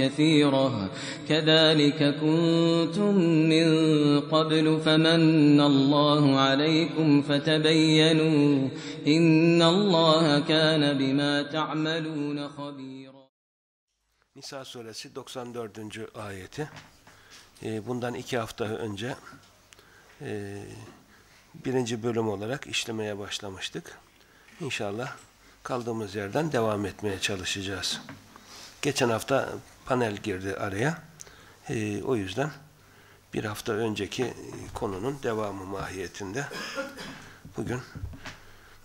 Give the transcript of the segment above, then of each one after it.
كثيرة كذلك كنتم من قبل فمن الله عليكم فتبينوا إن الله كان بما تعملون خبيرا Nisa suresi 94. ayeti. Ee, bundan iki hafta önce e, birinci bölüm olarak işlemeye başlamıştık. İnşallah kaldığımız yerden devam etmeye çalışacağız. Geçen hafta panel girdi araya. Ee, o yüzden bir hafta önceki konunun devamı mahiyetinde bugün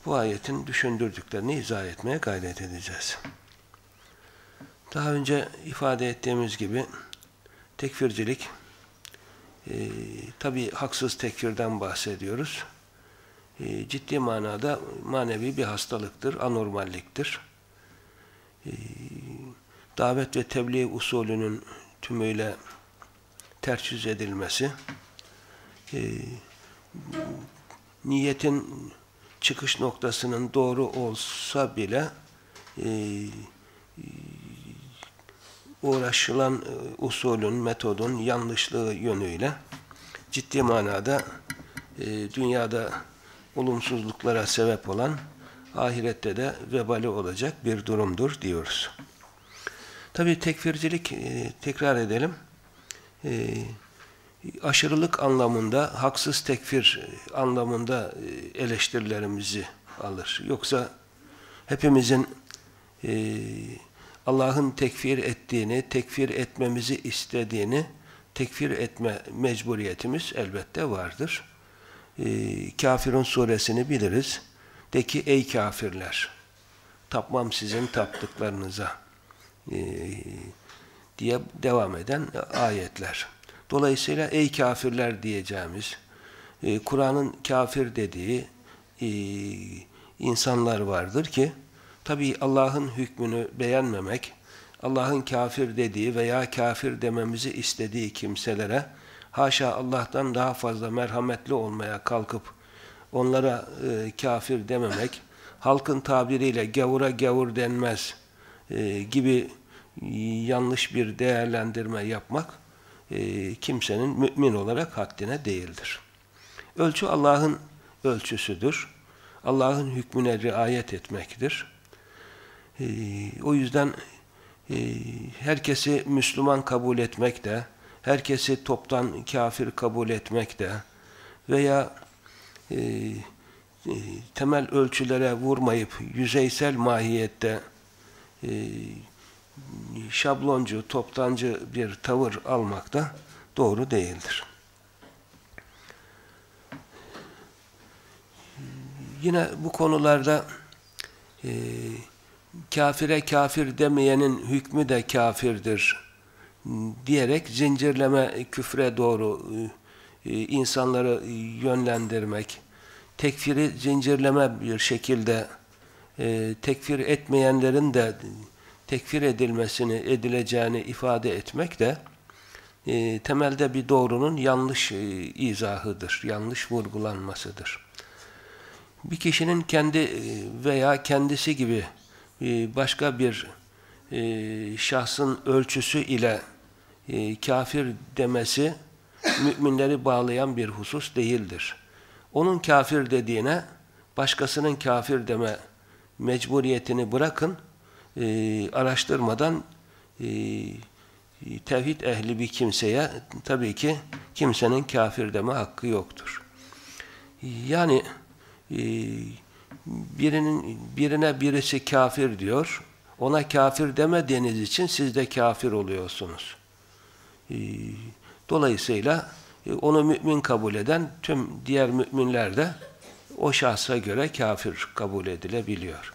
bu ayetin düşündürdüklerini izah etmeye gayret edeceğiz. Daha önce ifade ettiğimiz gibi tekfircilik e, tabi haksız tekfirden bahsediyoruz. E, ciddi manada manevi bir hastalıktır, anormalliktir. E, davet ve tebliğ usulünün tümüyle yüz edilmesi, e, niyetin çıkış noktasının doğru olsa bile e, uğraşılan e, usulün, metodun yanlışlığı yönüyle ciddi manada e, dünyada olumsuzluklara sebep olan ahirette de vebali olacak bir durumdur diyoruz. Tabi tekfircilik, e, tekrar edelim, e, aşırılık anlamında, haksız tekfir anlamında e, eleştirilerimizi alır. Yoksa hepimizin e, Allah'ın tekfir ettiğini, tekfir etmemizi istediğini tekfir etme mecburiyetimiz elbette vardır. Ee, Kafirun suresini biliriz. De ki ey kafirler, tapmam sizin taptıklarınıza diye devam eden ayetler. Dolayısıyla ey kafirler diyeceğimiz, e, Kur'an'ın kafir dediği e, insanlar vardır ki, Tabi Allah'ın hükmünü beğenmemek, Allah'ın kafir dediği veya kafir dememizi istediği kimselere haşa Allah'tan daha fazla merhametli olmaya kalkıp onlara e, kafir dememek, halkın tabiriyle gavura gavur denmez e, gibi yanlış bir değerlendirme yapmak e, kimsenin mümin olarak haddine değildir. Ölçü Allah'ın ölçüsüdür. Allah'ın hükmüne riayet etmektir. E, o yüzden herkesi Müslüman kabul etmek de, herkesi toptan kafir kabul etmek de veya temel ölçülere vurmayıp yüzeysel mahiyette şabloncu, toptancı bir tavır almak da doğru değildir. Yine bu konularda e, kafire kafir demeyenin hükmü de kafirdir diyerek zincirleme küfre doğru e, insanları yönlendirmek, tekfiri zincirleme bir şekilde e, tekfir etmeyenlerin de tekfir edilmesini, edileceğini ifade etmek de e, temelde bir doğrunun yanlış izahıdır, yanlış vurgulanmasıdır. Bir kişinin kendi veya kendisi gibi başka bir şahsın ölçüsü ile kafir demesi müminleri bağlayan bir husus değildir. Onun kafir dediğine başkasının kafir deme mecburiyetini bırakın, araştırmadan e, tevhid ehli bir kimseye tabii ki kimsenin kafir deme hakkı yoktur. Yani e, birinin birine birisi kafir diyor. Ona kafir demediğiniz için siz de kafir oluyorsunuz. E, dolayısıyla e, onu mümin kabul eden tüm diğer müminler de o şahsa göre kafir kabul edilebiliyor.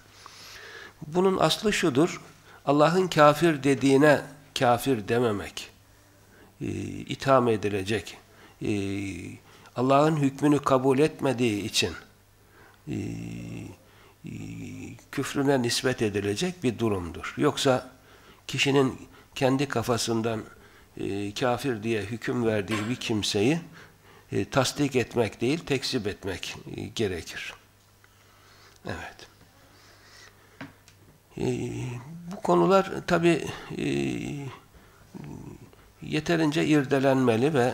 Bunun aslı şudur. Allah'ın kafir dediğine kafir dememek, e, itham edilecek, e, Allah'ın hükmünü kabul etmediği için e, e, küfrüne nispet edilecek bir durumdur. Yoksa kişinin kendi kafasından kafir diye hüküm verdiği bir kimseyi e, tasdik etmek değil, tekzip etmek e, gerekir. Evet. E, bu konular tabi yeterince irdelenmeli ve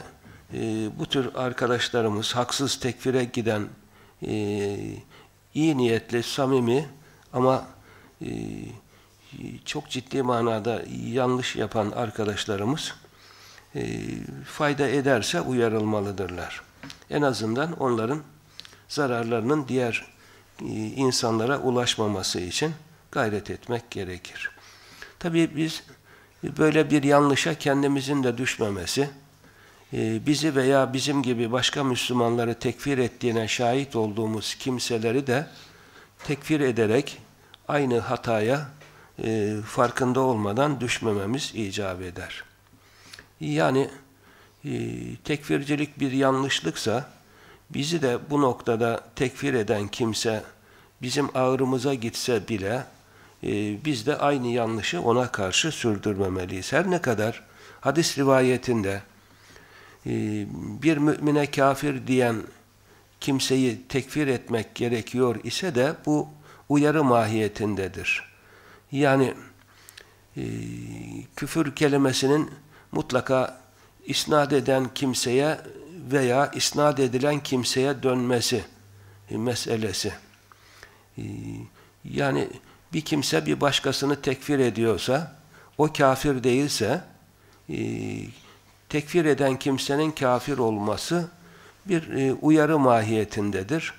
bu tür arkadaşlarımız haksız tekfire giden iyi niyetli, samimi ama çok ciddi manada yanlış yapan arkadaşlarımız e, fayda ederse uyarılmalıdırlar. En azından onların zararlarının diğer e, insanlara ulaşmaması için gayret etmek gerekir. Tabii biz böyle bir yanlışa kendimizin de düşmemesi, e, bizi veya bizim gibi başka Müslümanları tekfir ettiğine şahit olduğumuz kimseleri de tekfir ederek aynı hataya farkında olmadan düşmememiz icap eder. Yani e, tekfircilik bir yanlışlıksa bizi de bu noktada tekfir eden kimse bizim ağrımıza gitse bile e, biz de aynı yanlışı ona karşı sürdürmemeliyiz. Her ne kadar hadis rivayetinde e, bir mümine kafir diyen kimseyi tekfir etmek gerekiyor ise de bu uyarı mahiyetindedir. Yani e, küfür kelimesinin mutlaka isnat eden kimseye veya isnat edilen kimseye dönmesi e, meselesi. E, yani bir kimse bir başkasını tekfir ediyorsa, o kafir değilse, e, tekfir eden kimsenin kafir olması bir uyarı mahiyetindedir.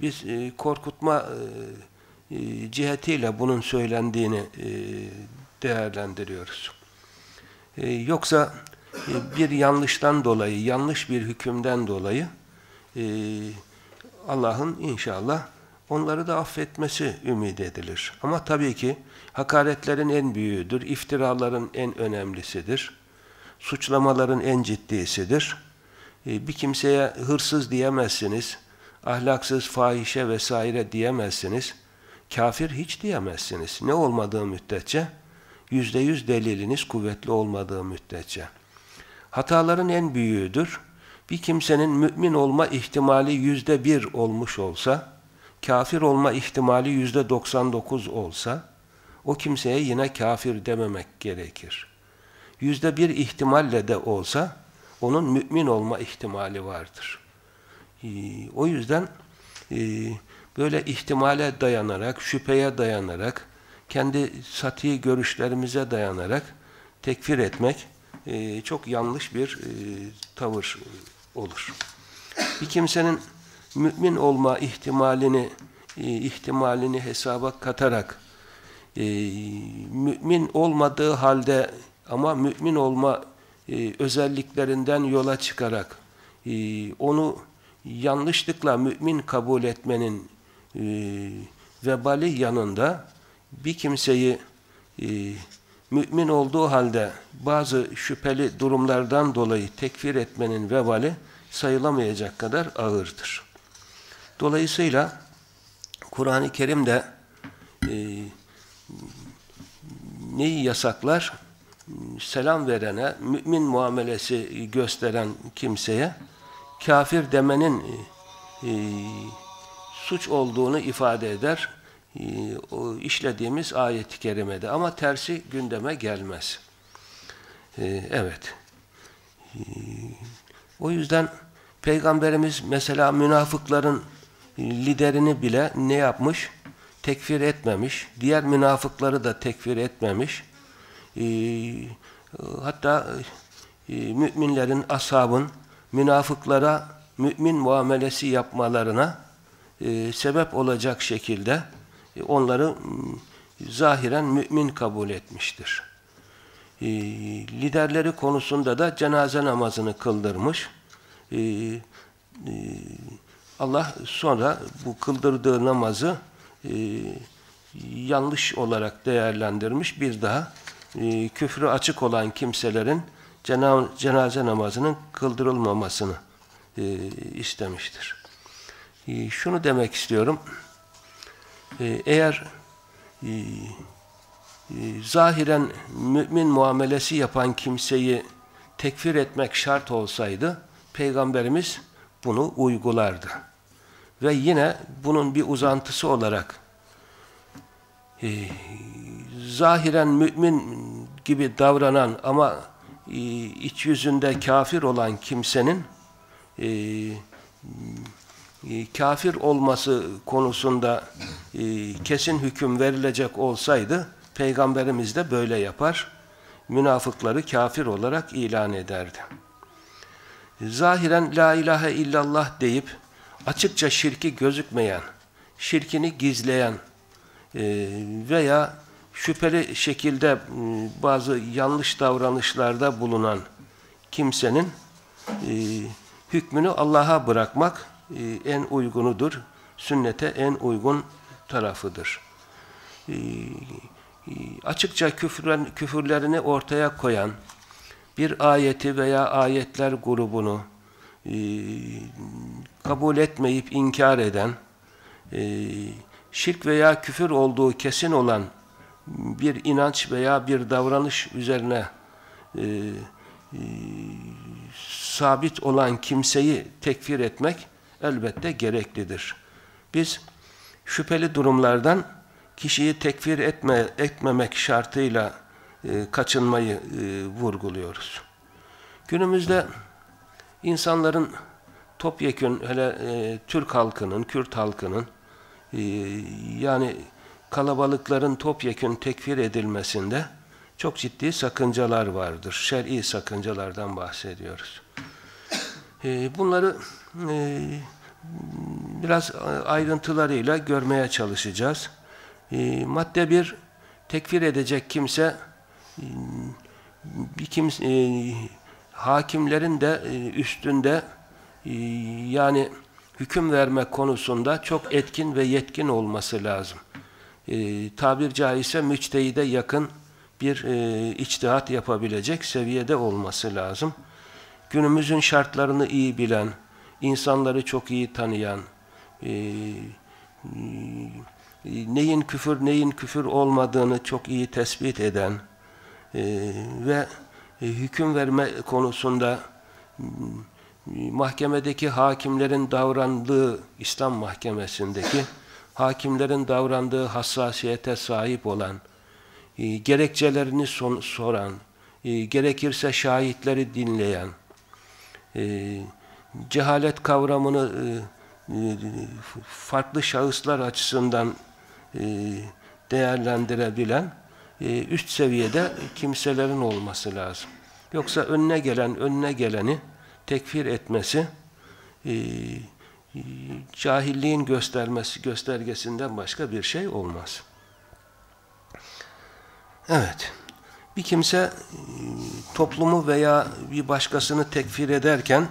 Biz korkutma cihetiyle bunun söylendiğini değerlendiriyoruz. E, yoksa e, bir yanlıştan dolayı, yanlış bir hükümden dolayı e, Allah'ın inşallah onları da affetmesi ümit edilir. Ama tabii ki hakaretlerin en büyüğüdür, iftiraların en önemlisidir, suçlamaların en ciddisidir. E, bir kimseye hırsız diyemezsiniz, ahlaksız, fahişe vesaire diyemezsiniz, kafir hiç diyemezsiniz. Ne olmadığı müddetçe, yüzde yüz deliliniz kuvvetli olmadığı müddetçe. Hataların en büyüğüdür. Bir kimsenin mümin olma ihtimali yüzde bir olmuş olsa, kafir olma ihtimali yüzde 99 olsa, o kimseye yine kafir dememek gerekir. Yüzde bir ihtimalle de olsa, onun mümin olma ihtimali vardır. Ee, o yüzden e, böyle ihtimale dayanarak, şüpheye dayanarak, kendi sati görüşlerimize dayanarak tekfir etmek e, çok yanlış bir e, tavır olur. Bir kimsenin mümin olma ihtimalini e, ihtimalini hesaba katarak e, mümin olmadığı halde ama mümin olma e, özelliklerinden yola çıkarak e, onu yanlışlıkla mümin kabul etmenin e, vebali yanında bir kimseyi e, mümin olduğu halde bazı şüpheli durumlardan dolayı tekfir etmenin vebali sayılamayacak kadar ağırdır. Dolayısıyla Kur'an-ı Kerim'de e, neyi yasaklar? Selam verene, mümin muamelesi gösteren kimseye kafir demenin e, suç olduğunu ifade eder. E, o işlediğimiz ayet-i kerimede ama tersi gündeme gelmez. E, evet. E, o yüzden Peygamberimiz mesela münafıkların liderini bile ne yapmış? Tekfir etmemiş. Diğer münafıkları da tekfir etmemiş. e, hatta e, müminlerin, ashabın münafıklara mümin muamelesi yapmalarına e, sebep olacak şekilde e, onları m, zahiren mümin kabul etmiştir. E, liderleri konusunda da cenaze namazını kıldırmış. E, e, Allah sonra bu kıldırdığı namazı e, yanlış olarak değerlendirmiş. Bir daha e, küfrü açık olan kimselerin cena cenaze namazının kıldırılmamasını istemiştir. E, şunu demek istiyorum. E, eğer e, e, zahiren mümin muamelesi yapan kimseyi tekfir etmek şart olsaydı Peygamberimiz bunu uygulardı. Ve yine bunun bir uzantısı olarak e, zahiren mümin gibi davranan ama e, iç yüzünde kafir olan kimsenin e, e, kafir olması konusunda e, kesin hüküm verilecek olsaydı Peygamberimiz de böyle yapar. Münafıkları kafir olarak ilan ederdi. Zahiren la ilahe illallah deyip açıkça şirki gözükmeyen, şirkini gizleyen e, veya şüpheli şekilde e, bazı yanlış davranışlarda bulunan kimsenin hükmünü Allah'a bırakmak en uygunudur. Sünnete en uygun tarafıdır. Açıkça küfürlen, küfürlerini ortaya koyan bir ayeti veya ayetler grubunu kabul etmeyip inkar eden, şirk veya küfür olduğu kesin olan bir inanç veya bir davranış üzerine e, e, sabit olan kimseyi tekfir etmek elbette gereklidir. Biz şüpheli durumlardan kişiyi tekfir etme, etmemek şartıyla e, kaçınmayı e, vurguluyoruz. Günümüzde insanların topyekün hele e, Türk halkının, Kürt halkının e, yani kalabalıkların topyekün tekfir edilmesinde çok ciddi sakıncalar vardır. Şer'i sakıncalardan bahsediyoruz. Ee, bunları e, biraz ayrıntılarıyla görmeye çalışacağız. Ee, madde bir, tekfir edecek kimse e, bir kimse e, hakimlerin de üstünde yani hüküm verme konusunda çok etkin ve yetkin olması lazım tabir caizse müçtehide yakın bir içtihat yapabilecek seviyede olması lazım. Günümüzün şartlarını iyi bilen, insanları çok iyi tanıyan, e, e, neyin küfür neyin küfür olmadığını çok iyi tespit eden e, ve hüküm verme konusunda mahkemedeki hakimlerin davrandığı İslam mahkemesindeki hakimlerin davrandığı hassasiyete sahip olan, gerekçelerini soran, gerekirse şahitleri dinleyen, e, cehalet kavramını e, e, farklı şahıslar açısından e, değerlendirebilen üst seviyede kimselerin olması lazım. Yoksa önüne gelen önüne geleni tekfir etmesi cahilliğin göstermesi göstergesinden başka bir şey olmaz. Evet. Bir kimse e, toplumu veya bir başkasını tekfir ederken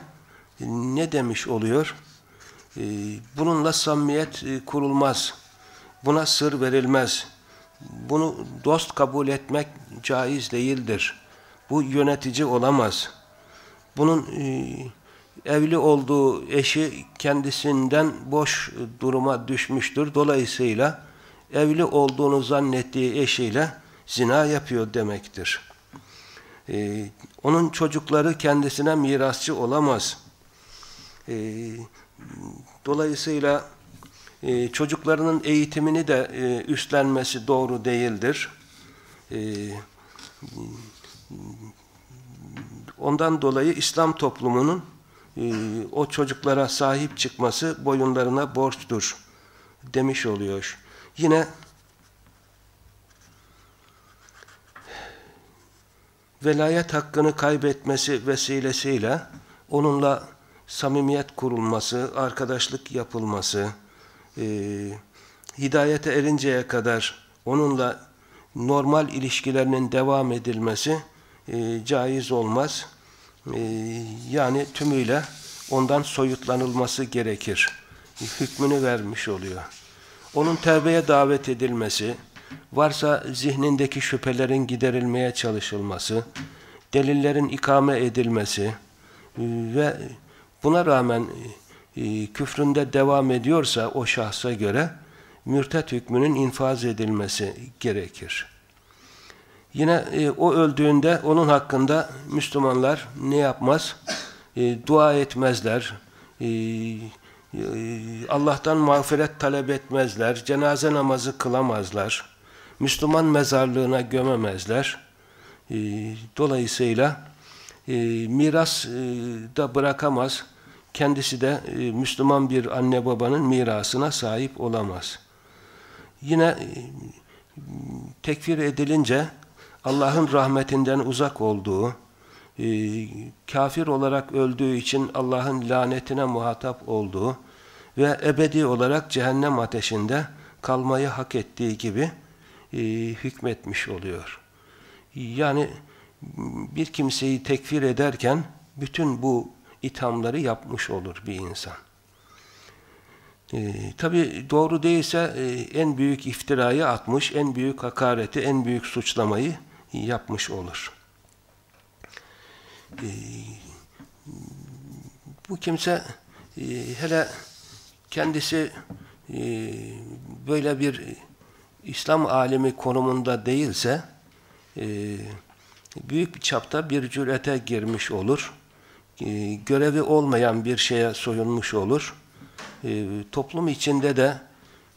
e, ne demiş oluyor? E, bununla samimiyet kurulmaz. Buna sır verilmez. Bunu dost kabul etmek caiz değildir. Bu yönetici olamaz. Bunun evli olduğu eşi kendisinden boş duruma düşmüştür. Dolayısıyla evli olduğunu zannettiği eşiyle zina yapıyor demektir. Ee, onun çocukları kendisine mirasçı olamaz. Ee, dolayısıyla e, çocuklarının eğitimini de e, üstlenmesi doğru değildir. Ee, ondan dolayı İslam toplumunun e, o çocuklara sahip çıkması boyunlarına borçtur demiş oluyor. Yine velayet hakkını kaybetmesi vesilesiyle onunla samimiyet kurulması, arkadaşlık yapılması, e, hidayete erinceye kadar onunla normal ilişkilerinin devam edilmesi e, caiz olmaz. E, yani tümüyle ondan soyutlanılması gerekir. Hükmünü vermiş oluyor. Onun tevbeye davet edilmesi, varsa zihnindeki şüphelerin giderilmeye çalışılması, delillerin ikame edilmesi e, ve buna rağmen e, küfründe devam ediyorsa o şahsa göre mürtet hükmünün infaz edilmesi gerekir. Yine e, o öldüğünde onun hakkında Müslümanlar ne yapmaz? Dua etmezler. Allah'tan mağfiret talep etmezler. Cenaze namazı kılamazlar. Müslüman mezarlığına gömemezler. E, dolayısıyla e, miras e, da bırakamaz. Kendisi de e, Müslüman bir anne babanın mirasına sahip olamaz. Yine e, tekfir edilince Allah'ın rahmetinden uzak olduğu, kafir olarak öldüğü için Allah'ın lanetine muhatap olduğu ve ebedi olarak cehennem ateşinde kalmayı hak ettiği gibi e, hükmetmiş oluyor. Yani bir kimseyi tekfir ederken bütün bu ithamları yapmış olur bir insan. E, Tabi doğru değilse e, en büyük iftirayı atmış, en büyük hakareti, en büyük suçlamayı yapmış olur. E, bu kimse e, hele kendisi e, böyle bir İslam alimi konumunda değilse e, büyük bir çapta bir cürete girmiş olur. E, görevi olmayan bir şeye soyunmuş olur. E, toplum içinde de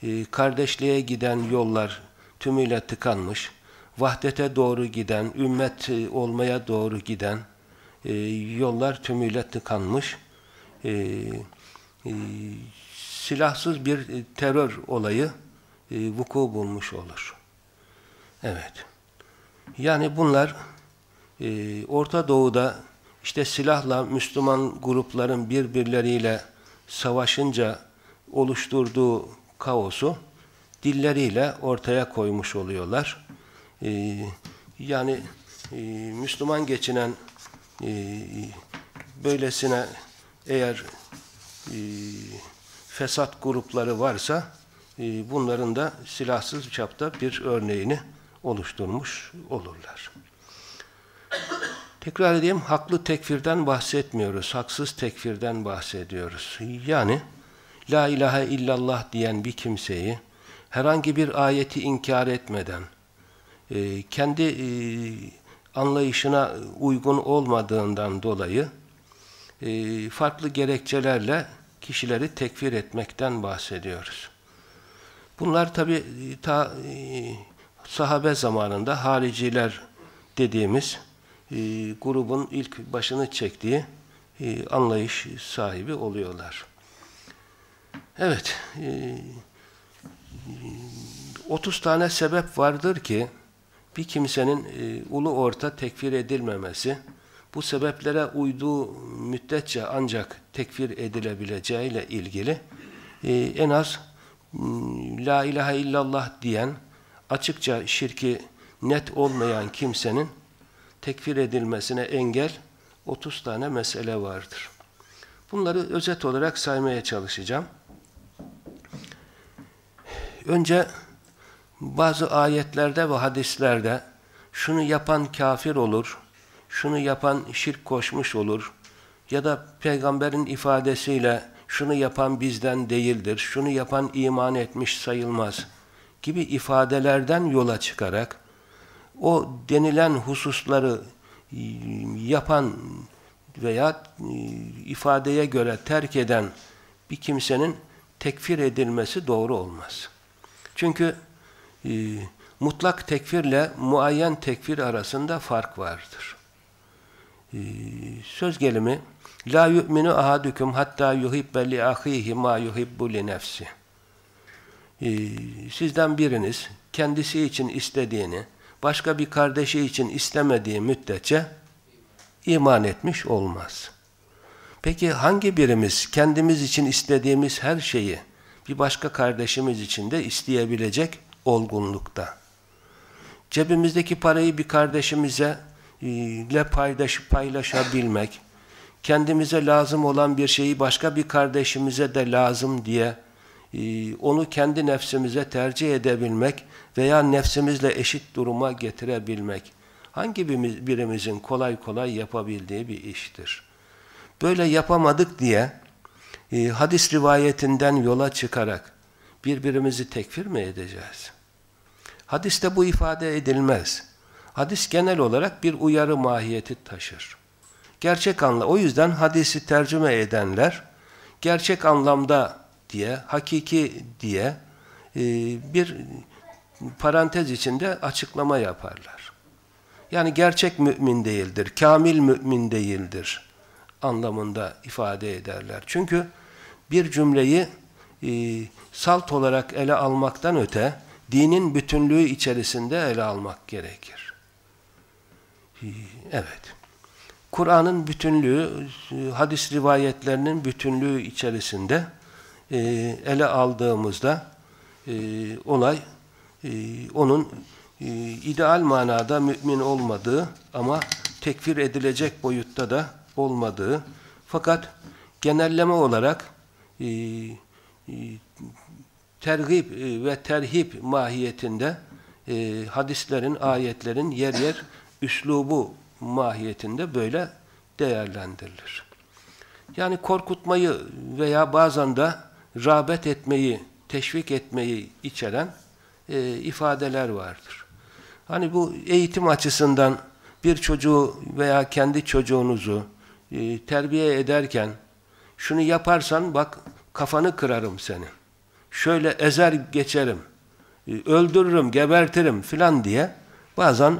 e, kardeşliğe giden yollar tümüyle tıkanmış. Vahdete doğru giden, ümmet e, olmaya doğru giden e, yollar tümüyle tıkanmış. E, e, silahsız bir terör olayı vuku bulmuş olur. Evet. Yani bunlar e, Orta Doğu'da işte silahla Müslüman grupların birbirleriyle savaşınca oluşturduğu kaosu dilleriyle ortaya koymuş oluyorlar. E, yani e, Müslüman geçinen e, böylesine eğer e, fesat grupları varsa e, bunların da silahsız çapta bir örneğini oluşturmuş olurlar. Tekrar edeyim, haklı tekfirden bahsetmiyoruz, haksız tekfirden bahsediyoruz. Yani, La ilahe illallah diyen bir kimseyi herhangi bir ayeti inkar etmeden, e, kendi e, anlayışına uygun olmadığından dolayı e, farklı gerekçelerle kişileri tekfir etmekten bahsediyoruz. Bunlar tabi ta sahabe zamanında hariciler dediğimiz e, grubun ilk başını çektiği e, anlayış sahibi oluyorlar. Evet, e, 30 tane sebep vardır ki bir kimsenin e, ulu orta tekfir edilmemesi, bu sebeplere uyduğu müddetçe ancak tekfir edilebileceğiyle ilgili e, en az La ilahe illallah diyen, açıkça şirki net olmayan kimsenin tekfir edilmesine engel 30 tane mesele vardır. Bunları özet olarak saymaya çalışacağım. Önce bazı ayetlerde ve hadislerde şunu yapan kafir olur, şunu yapan şirk koşmuş olur ya da peygamberin ifadesiyle şunu yapan bizden değildir, şunu yapan iman etmiş sayılmaz gibi ifadelerden yola çıkarak o denilen hususları yapan veya e, ifadeye göre terk eden bir kimsenin tekfir edilmesi doğru olmaz. Çünkü e, mutlak tekfirle muayyen tekfir arasında fark vardır. E, söz gelimi La yu'minu ahadukum hatta yuhibbe li ahihi ma yuhibbu li nefsi. Sizden biriniz kendisi için istediğini başka bir kardeşi için istemediği müddetçe iman etmiş olmaz. Peki hangi birimiz kendimiz için istediğimiz her şeyi bir başka kardeşimiz için de isteyebilecek olgunlukta? Cebimizdeki parayı bir kardeşimize e, ile paylaş, paylaşabilmek, kendimize lazım olan bir şeyi başka bir kardeşimize de lazım diye e, onu kendi nefsimize tercih edebilmek veya nefsimizle eşit duruma getirebilmek hangi birimizin kolay kolay yapabildiği bir iştir. Böyle yapamadık diye e, hadis rivayetinden yola çıkarak birbirimizi tekfir mi edeceğiz? Hadiste bu ifade edilmez. Hadis genel olarak bir uyarı mahiyeti taşır. Gerçek anla o yüzden hadisi tercüme edenler gerçek anlamda diye, hakiki diye e, bir parantez içinde açıklama yaparlar. Yani gerçek mümin değildir, kamil mümin değildir anlamında ifade ederler. Çünkü bir cümleyi e, salt olarak ele almaktan öte dinin bütünlüğü içerisinde ele almak gerekir. Evet. Kur'an'ın bütünlüğü, hadis rivayetlerinin bütünlüğü içerisinde e, ele aldığımızda e, olay e, onun e, ideal manada mümin olmadığı ama tekfir edilecek boyutta da olmadığı. Fakat genelleme olarak e, e, tergib e, ve terhip mahiyetinde e, hadislerin, ayetlerin yer yer üslubu mahiyetinde böyle değerlendirilir. Yani korkutmayı veya bazen de rağbet etmeyi, teşvik etmeyi içeren e, ifadeler vardır. Hani bu eğitim açısından bir çocuğu veya kendi çocuğunuzu e, terbiye ederken şunu yaparsan bak kafanı kırarım seni. Şöyle ezer geçerim, e, öldürürüm, gebertirim filan diye bazen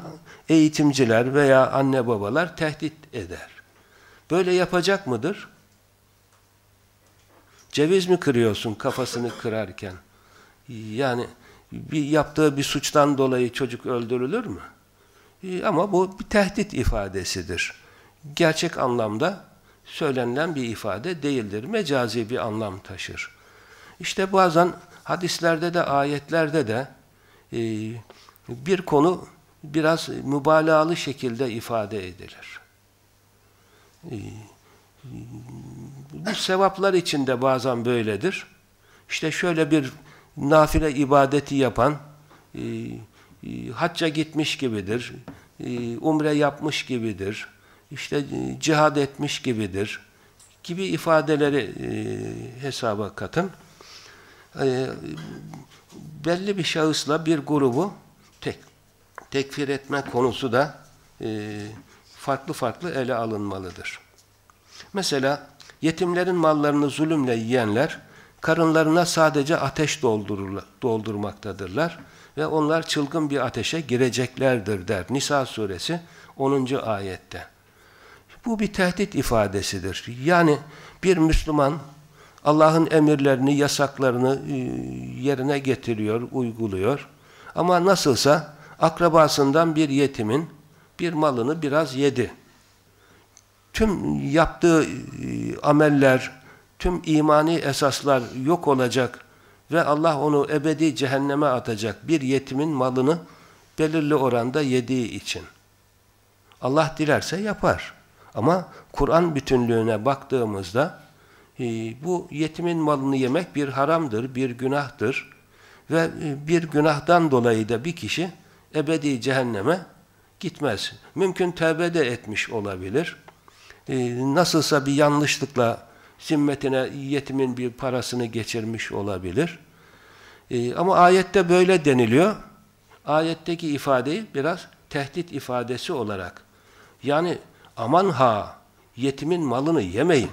eğitimciler veya anne babalar tehdit eder. Böyle yapacak mıdır? Ceviz mi kırıyorsun kafasını kırarken? Yani bir yaptığı bir suçtan dolayı çocuk öldürülür mü? E, ama bu bir tehdit ifadesidir. Gerçek anlamda söylenilen bir ifade değildir. Mecazi bir anlam taşır. İşte bazen hadislerde de ayetlerde de e, bir konu biraz mübalağalı şekilde ifade edilir. E, bu sevaplar içinde bazen böyledir. İşte şöyle bir nafile ibadeti yapan e, e, hacca gitmiş gibidir, e, umre yapmış gibidir, işte cihad etmiş gibidir gibi ifadeleri hesaba katın. Belli bir şahısla bir grubu tekfir etme konusu da e, farklı farklı ele alınmalıdır. Mesela yetimlerin mallarını zulümle yiyenler karınlarına sadece ateş doldurmaktadırlar ve onlar çılgın bir ateşe gireceklerdir der. Nisa suresi 10. ayette. Bu bir tehdit ifadesidir. Yani bir Müslüman Allah'ın emirlerini, yasaklarını e, yerine getiriyor, uyguluyor. Ama nasılsa akrabasından bir yetimin bir malını biraz yedi. Tüm yaptığı e, ameller, tüm imani esaslar yok olacak ve Allah onu ebedi cehenneme atacak bir yetimin malını belirli oranda yediği için. Allah dilerse yapar. Ama Kur'an bütünlüğüne baktığımızda e, bu yetimin malını yemek bir haramdır, bir günahtır ve e, bir günahtan dolayı da bir kişi ebedi cehenneme gitmez. Mümkün tevbe de etmiş olabilir. E, nasılsa bir yanlışlıkla zimmetine yetimin bir parasını geçirmiş olabilir. E, ama ayette böyle deniliyor. Ayetteki ifadeyi biraz tehdit ifadesi olarak yani aman ha yetimin malını yemeyin.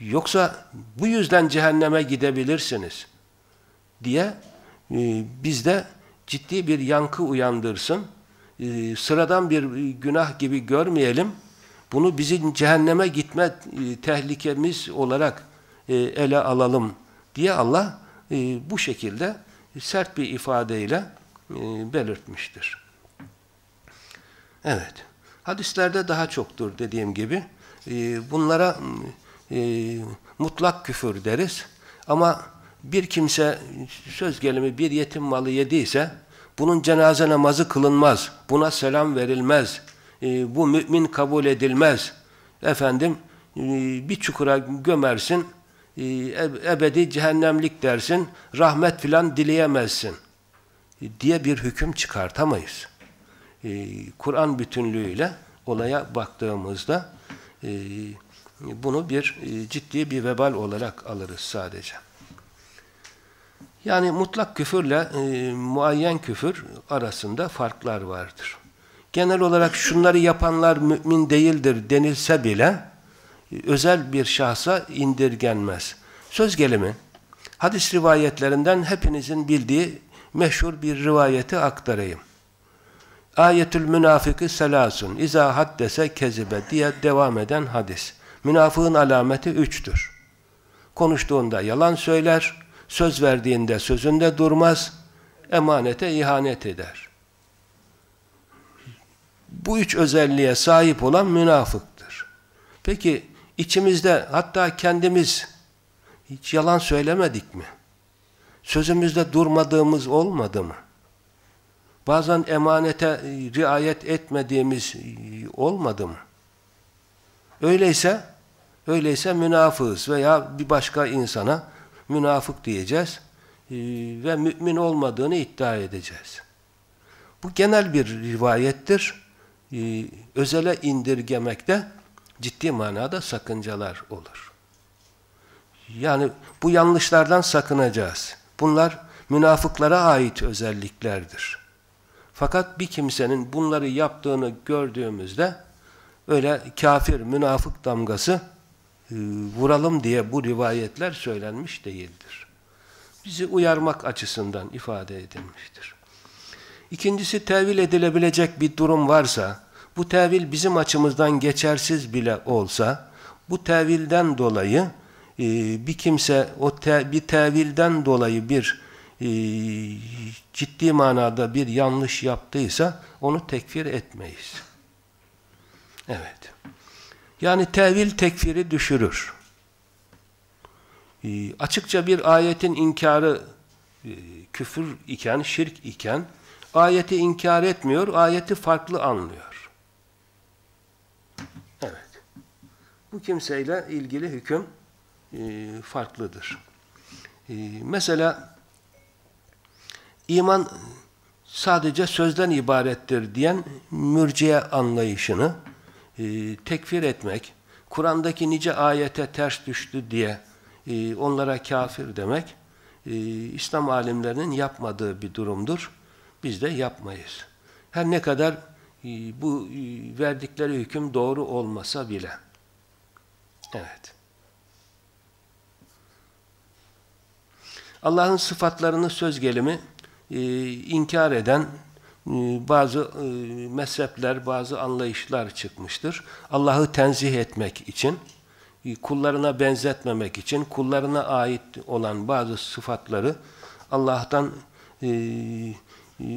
Yoksa bu yüzden cehenneme gidebilirsiniz diye e, bizde ciddi bir yankı uyandırsın. E, sıradan bir günah gibi görmeyelim bunu bizim cehenneme gitme e, tehlikemiz olarak e, ele alalım diye Allah e, bu şekilde sert bir ifadeyle belirtmiştir. Evet. Hadislerde daha çoktur dediğim gibi. E, bunlara e, mutlak küfür deriz. Ama bir kimse söz gelimi bir yetim malı yediyse bunun cenaze namazı kılınmaz. Buna selam verilmez. E, bu mümin kabul edilmez. Efendim e, bir çukura gömersin e, ebedi cehennemlik dersin. Rahmet filan dileyemezsin. E, diye bir hüküm çıkartamayız. E, Kur'an bütünlüğüyle olaya baktığımızda e, bunu bir e, ciddi bir vebal olarak alırız sadece. Yani mutlak küfürle e, muayyen küfür arasında farklar vardır. Genel olarak şunları yapanlar mümin değildir denilse bile özel bir şahsa indirgenmez. Söz gelimi hadis rivayetlerinden hepinizin bildiği meşhur bir rivayeti aktarayım. Ayetül münafiki selasun iza haddese kezibe diye devam eden hadis. Münafığın alameti üçtür. Konuştuğunda yalan söyler, söz verdiğinde sözünde durmaz, emanete ihanet eder. Bu üç özelliğe sahip olan münafıktır. Peki içimizde hatta kendimiz hiç yalan söylemedik mi? Sözümüzde durmadığımız olmadı mı? Bazen emanete riayet etmediğimiz olmadı mı? Öyleyse öyleyse münafığız veya bir başka insana münafık diyeceğiz e, ve mümin olmadığını iddia edeceğiz. Bu genel bir rivayettir. E, özele indirgemekte ciddi manada sakıncalar olur. Yani bu yanlışlardan sakınacağız. Bunlar münafıklara ait özelliklerdir. Fakat bir kimsenin bunları yaptığını gördüğümüzde öyle kafir, münafık damgası vuralım diye bu rivayetler söylenmiş değildir. Bizi uyarmak açısından ifade edilmiştir. İkincisi tevil edilebilecek bir durum varsa, bu tevil bizim açımızdan geçersiz bile olsa, bu tevilden dolayı e, bir kimse o te, bir tevilden dolayı bir e, ciddi manada bir yanlış yaptıysa onu tekfir etmeyiz. Evet. Yani tevil tekfiri düşürür. E, açıkça bir ayetin inkarı e, küfür iken, şirk iken ayeti inkar etmiyor, ayeti farklı anlıyor. Evet. Bu kimseyle ilgili hüküm e, farklıdır. E, mesela iman sadece sözden ibarettir diyen mürciye anlayışını e, tekfir etmek, Kur'an'daki nice ayete ters düştü diye e, onlara kafir demek, e, İslam alimlerinin yapmadığı bir durumdur. Biz de yapmayız. Her ne kadar e, bu e, verdikleri hüküm doğru olmasa bile. Evet. Allah'ın sıfatlarını söz gelimi e, inkar eden bazı e, mezhepler, bazı anlayışlar çıkmıştır. Allah'ı tenzih etmek için, e, kullarına benzetmemek için, kullarına ait olan bazı sıfatları Allah'tan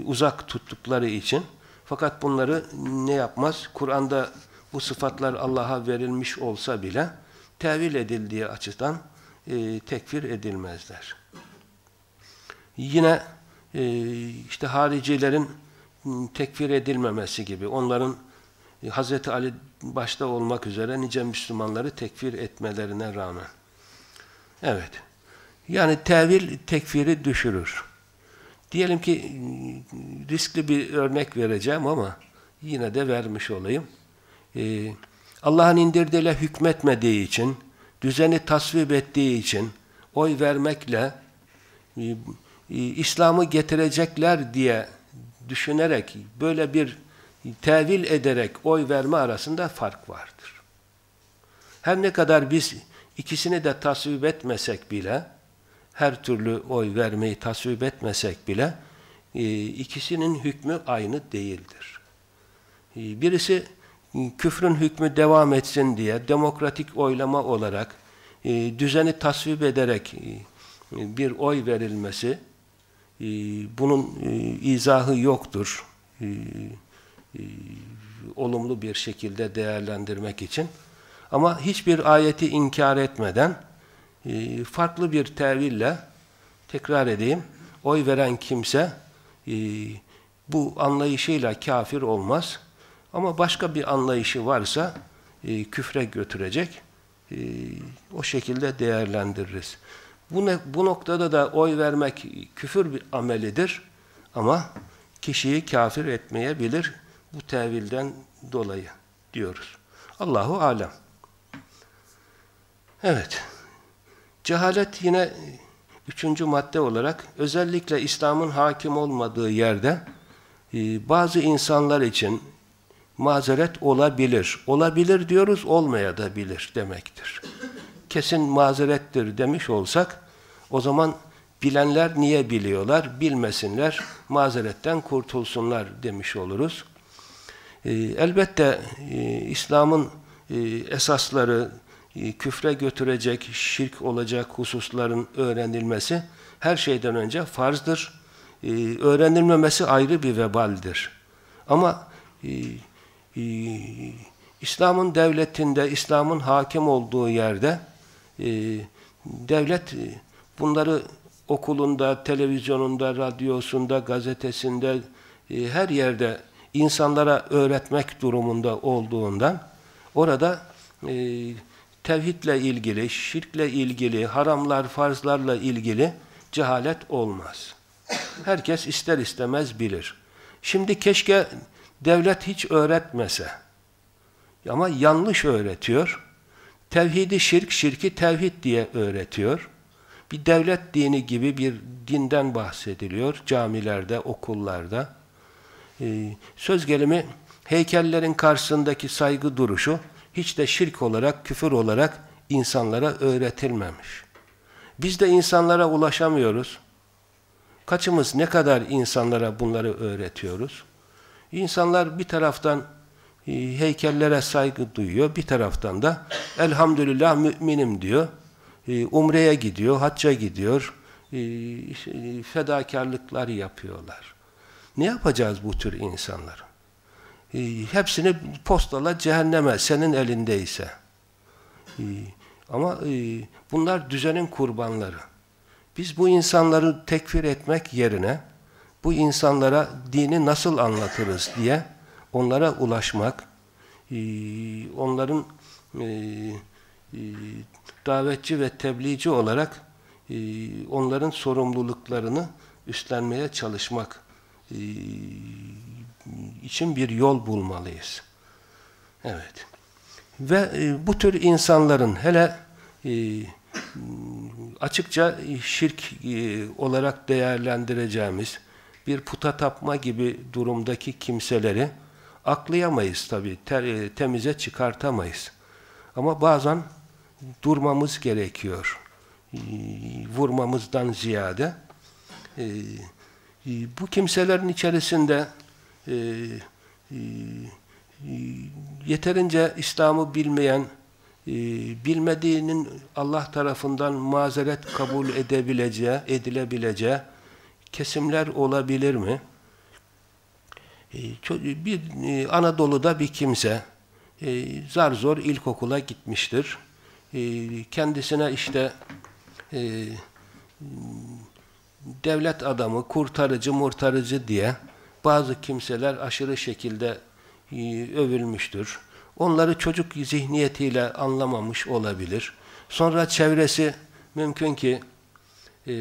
uzak tuttukları için fakat bunları ne yapmaz? Kur'an'da bu sıfatlar Allah'a verilmiş olsa bile tevil edildiği açıdan tekfir edilmezler. Yine işte haricilerin tekfir edilmemesi gibi, onların e, Hz. Ali başta olmak üzere nice Müslümanları tekfir etmelerine rağmen. Evet. Yani tevil tekfiri düşürür. Diyelim ki e, riskli bir örnek vereceğim ama yine de vermiş olayım. Ee, Allah'ın indirdiğiyle hükmetmediği için, düzeni tasvip ettiği için oy vermekle e, İslam'ı getirecekler diye düşünerek, böyle bir tevil ederek oy verme arasında fark vardır. Her ne kadar biz ikisini de tasvip etmesek bile, her türlü oy vermeyi tasvip etmesek bile, e, ikisinin hükmü aynı değildir. E, birisi e, küfrün hükmü devam etsin diye demokratik oylama olarak düzeni tasvip ederek bir oy verilmesi, ee, bunun e, izahı yoktur. Ee, e, olumlu bir şekilde değerlendirmek için. Ama hiçbir ayeti inkar etmeden e, farklı bir teville tekrar edeyim oy veren kimse bu anlayışıyla kafir olmaz. Ama başka bir anlayışı varsa e, küfre götürecek. O şekilde değerlendiririz. Bu, ne, bu noktada da oy vermek küfür bir amelidir. Ama kişiyi kafir etmeyebilir bu tevilden dolayı diyoruz. Allahu alem. Evet. Cehalet yine üçüncü madde olarak özellikle İslam'ın hakim olmadığı yerde e, bazı insanlar için mazeret olabilir. Olabilir diyoruz, olmaya da bilir demektir. Kesin mazerettir demiş olsak o zaman bilenler niye biliyorlar? Bilmesinler, mazeretten kurtulsunlar demiş oluruz. E, elbette e, İslam'ın e, esasları, e, küfre götürecek, şirk olacak hususların öğrenilmesi her şeyden önce farzdır. Öğrenilmemesi ayrı bir vebaldir. Ama İslam'ın devletinde, İslam'ın hakim olduğu yerde e, devlet e, bunları okulunda, televizyonunda, radyosunda, gazetesinde, e, her yerde insanlara öğretmek durumunda olduğundan orada e, tevhidle ilgili, şirkle ilgili, haramlar, farzlarla ilgili cehalet olmaz. Herkes ister istemez bilir. Şimdi keşke devlet hiç öğretmese. Ama yanlış öğretiyor. Tevhidi şirk, şirki tevhid diye öğretiyor. Bir devlet dini gibi bir dinden bahsediliyor camilerde, okullarda. Ee, söz gelimi heykellerin karşısındaki saygı duruşu hiç de şirk olarak, küfür olarak insanlara öğretilmemiş. Biz de insanlara ulaşamıyoruz. Kaçımız ne kadar insanlara bunları öğretiyoruz? İnsanlar bir taraftan heykellere saygı duyuyor, bir taraftan da elhamdülillah müminim diyor. E, umreye gidiyor, hacca gidiyor, e, fedakarlıklar yapıyorlar. Ne yapacağız bu tür insanlar? Hepsini postala cehenneme senin elindeyse. Ama bunlar düzenin kurbanları. Biz bu insanları tekfir etmek yerine bu insanlara dini nasıl anlatırız diye onlara ulaşmak, onların davetçi ve tebliğci olarak onların sorumluluklarını üstlenmeye çalışmak için bir yol bulmalıyız. Evet. Ve bu tür insanların hele açıkça şirk olarak değerlendireceğimiz bir puta tapma gibi durumdaki kimseleri aklayamayız tabi, temize çıkartamayız. Ama bazen durmamız gerekiyor. Vurmamızdan ziyade. Bu kimselerin içerisinde yeterince İslam'ı bilmeyen, bilmediğinin Allah tarafından mazeret kabul edebileceği, edilebileceği kesimler olabilir mi? Bir Anadolu'da bir kimse zar zor ilkokula gitmiştir. Kendisine işte devlet adamı, kurtarıcı, murtarıcı diye bazı kimseler aşırı şekilde övülmüştür. Onları çocuk zihniyetiyle anlamamış olabilir. Sonra çevresi mümkün ki e,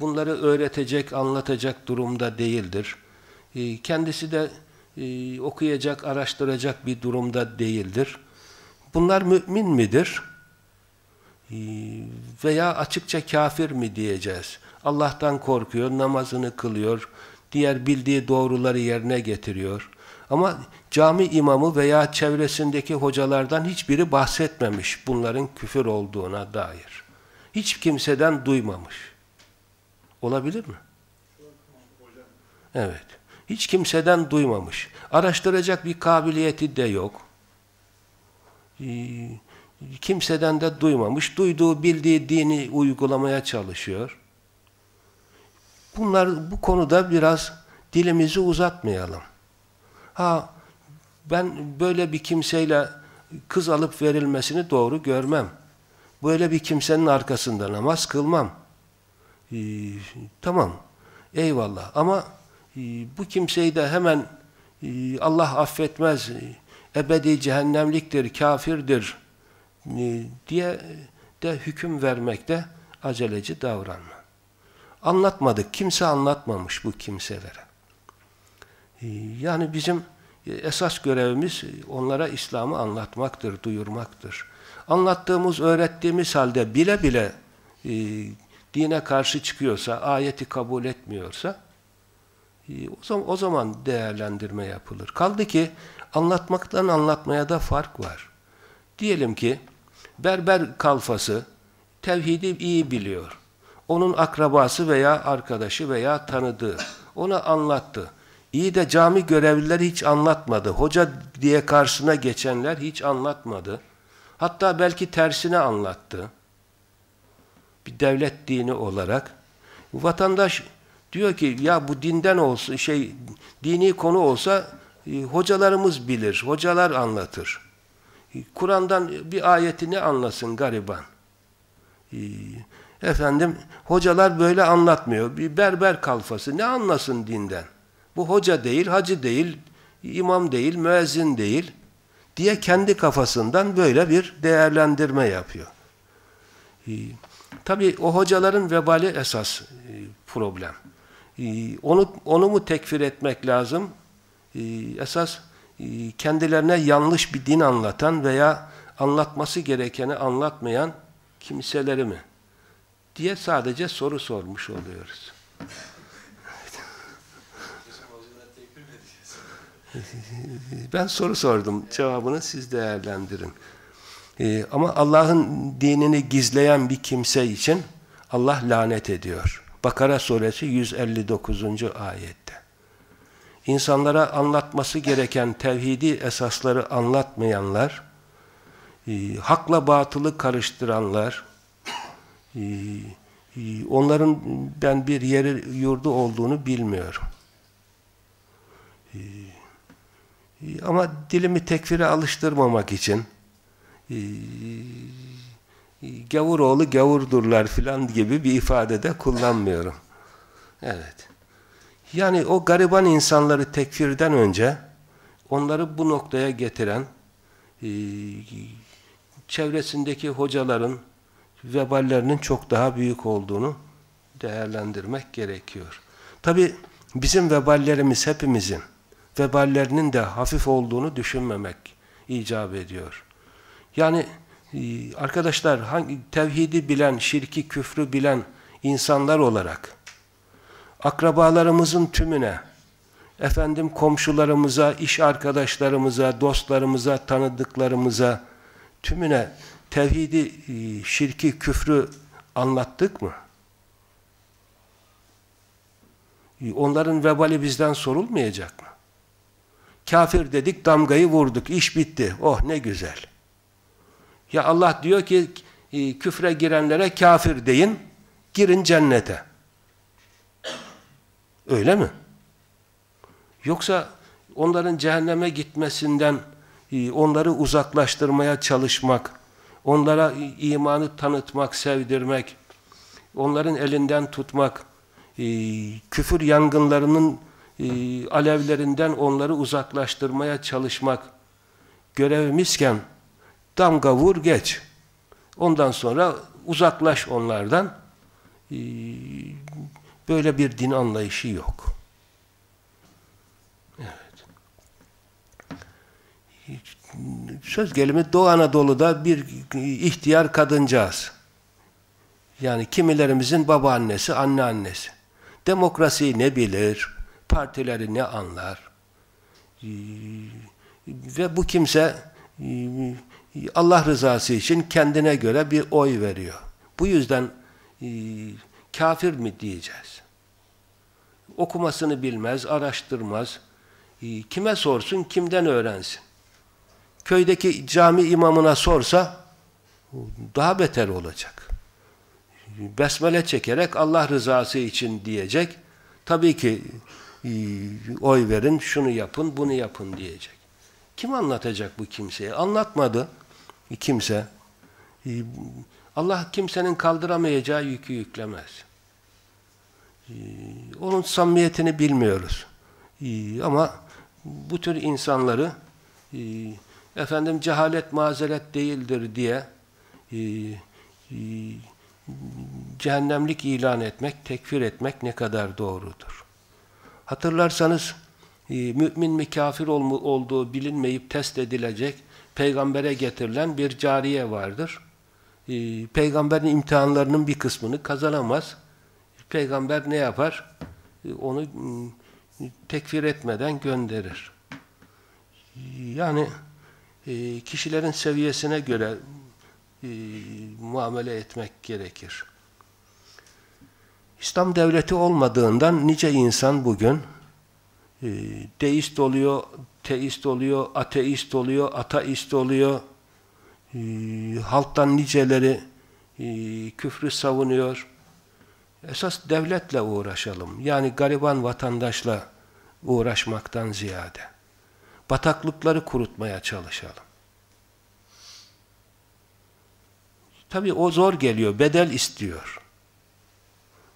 bunları öğretecek, anlatacak durumda değildir. E, kendisi de e, okuyacak, araştıracak bir durumda değildir. Bunlar mümin midir? E, veya açıkça kafir mi diyeceğiz? Allah'tan korkuyor, namazını kılıyor, diğer bildiği doğruları yerine getiriyor. Ama cami imamı veya çevresindeki hocalardan hiçbiri bahsetmemiş bunların küfür olduğuna dair. Hiç kimseden duymamış. Olabilir mi? Evet. Hiç kimseden duymamış. Araştıracak bir kabiliyeti de yok. Ee, kimseden de duymamış. Duyduğu, bildiği dini uygulamaya çalışıyor. Bunlar bu konuda biraz dilimizi uzatmayalım. Ha Ben böyle bir kimseyle kız alıp verilmesini doğru görmem. Böyle bir kimsenin arkasında namaz kılmam. Ee, tamam, eyvallah. Ama bu kimseyi de hemen e, Allah affetmez, e, ebedi cehennemliktir, kafirdir e, diye de hüküm vermekte aceleci davranma. Anlatmadık, kimse anlatmamış bu kimselere. E, yani bizim esas görevimiz onlara İslam'ı anlatmaktır, duyurmaktır. Anlattığımız, öğrettiğimiz halde bile bile e, dine karşı çıkıyorsa, ayeti kabul etmiyorsa o zaman, o zaman değerlendirme yapılır. Kaldı ki anlatmaktan anlatmaya da fark var. Diyelim ki berber kalfası tevhidi iyi biliyor. Onun akrabası veya arkadaşı veya tanıdığı ona anlattı. İyi de cami görevlileri hiç anlatmadı. Hoca diye karşısına geçenler hiç anlatmadı. Hatta belki tersine anlattı. Bir devlet dini olarak. Vatandaş diyor ki ya bu dinden olsa şey dini konu olsa e, hocalarımız bilir, hocalar anlatır. E, Kur'an'dan bir ayetini anlasın gariban. E, efendim hocalar böyle anlatmıyor. Bir berber kalfası ne anlasın dinden? Bu hoca değil, hacı değil, imam değil, müezzin değil diye kendi kafasından böyle bir değerlendirme yapıyor. Tabii o hocaların vebali esas problem. E, onu, onu mu tekfir etmek lazım? E, esas e, kendilerine yanlış bir din anlatan veya anlatması gerekeni anlatmayan kimseleri mi? diye sadece soru sormuş oluyoruz. Ben soru sordum. Cevabını siz değerlendirin. Ee, ama Allah'ın dinini gizleyen bir kimse için Allah lanet ediyor. Bakara suresi 159. ayette. İnsanlara anlatması gereken tevhidi esasları anlatmayanlar, e, hakla batılı karıştıranlar, e, e, onların ben bir yeri yurdu olduğunu bilmiyorum. Ama dilimi tekfire alıştırmamak için e, gavuroğlu gavurdurlar filan gibi bir ifade de kullanmıyorum. Evet. Yani o gariban insanları tekfirden önce onları bu noktaya getiren e, çevresindeki hocaların veballerinin çok daha büyük olduğunu değerlendirmek gerekiyor. Tabi bizim veballerimiz hepimizin veballerinin de hafif olduğunu düşünmemek icap ediyor. Yani arkadaşlar hangi tevhidi bilen, şirki, küfrü bilen insanlar olarak akrabalarımızın tümüne, efendim komşularımıza, iş arkadaşlarımıza, dostlarımıza, tanıdıklarımıza tümüne tevhidi, e, şirki, küfrü anlattık mı? E, onların vebali bizden sorulmayacak mı? Kafir dedik, damgayı vurduk, iş bitti. Oh ne güzel. Ya Allah diyor ki e, küfre girenlere kafir deyin, girin cennete. Öyle mi? Yoksa onların cehenneme gitmesinden onları uzaklaştırmaya çalışmak, onlara imanı tanıtmak, sevdirmek, onların elinden tutmak, küfür yangınlarının alevlerinden onları uzaklaştırmaya çalışmak görevimizken damga vur geç. Ondan sonra uzaklaş onlardan. Böyle bir din anlayışı yok. Evet. Söz gelimi Doğu Anadolu'da bir ihtiyar kadıncağız. Yani kimilerimizin babaannesi, anneannesi. Demokrasiyi ne bilir, partileri ne anlar. Ve bu kimse Allah rızası için kendine göre bir oy veriyor. Bu yüzden kafir mi diyeceğiz? Okumasını bilmez, araştırmaz. Kime sorsun, kimden öğrensin? Köydeki cami imamına sorsa daha beter olacak. Besmele çekerek Allah rızası için diyecek. Tabii ki oy verin, şunu yapın, bunu yapın diyecek. Kim anlatacak bu kimseye? Anlatmadı kimse. E, Allah kimsenin kaldıramayacağı yükü yüklemez. E, onun samimiyetini bilmiyoruz. E, ama bu tür insanları efendim cehalet mazeret değildir diye cehennemlik ilan etmek, tekfir etmek ne kadar doğrudur. Hatırlarsanız mümin mi kafir olduğu bilinmeyip test edilecek peygambere getirilen bir cariye vardır. Peygamberin imtihanlarının bir kısmını kazanamaz. Peygamber ne yapar? Onu tekfir etmeden gönderir. Yani kişilerin seviyesine göre muamele etmek gerekir. İslam devleti olmadığından nice insan bugün e, deist oluyor, teist oluyor, ateist oluyor, ataist oluyor. E, halktan niceleri e, küfrü savunuyor. Esas devletle uğraşalım. Yani gariban vatandaşla uğraşmaktan ziyade. Bataklıkları kurutmaya çalışalım. Tabii o zor geliyor, bedel istiyor.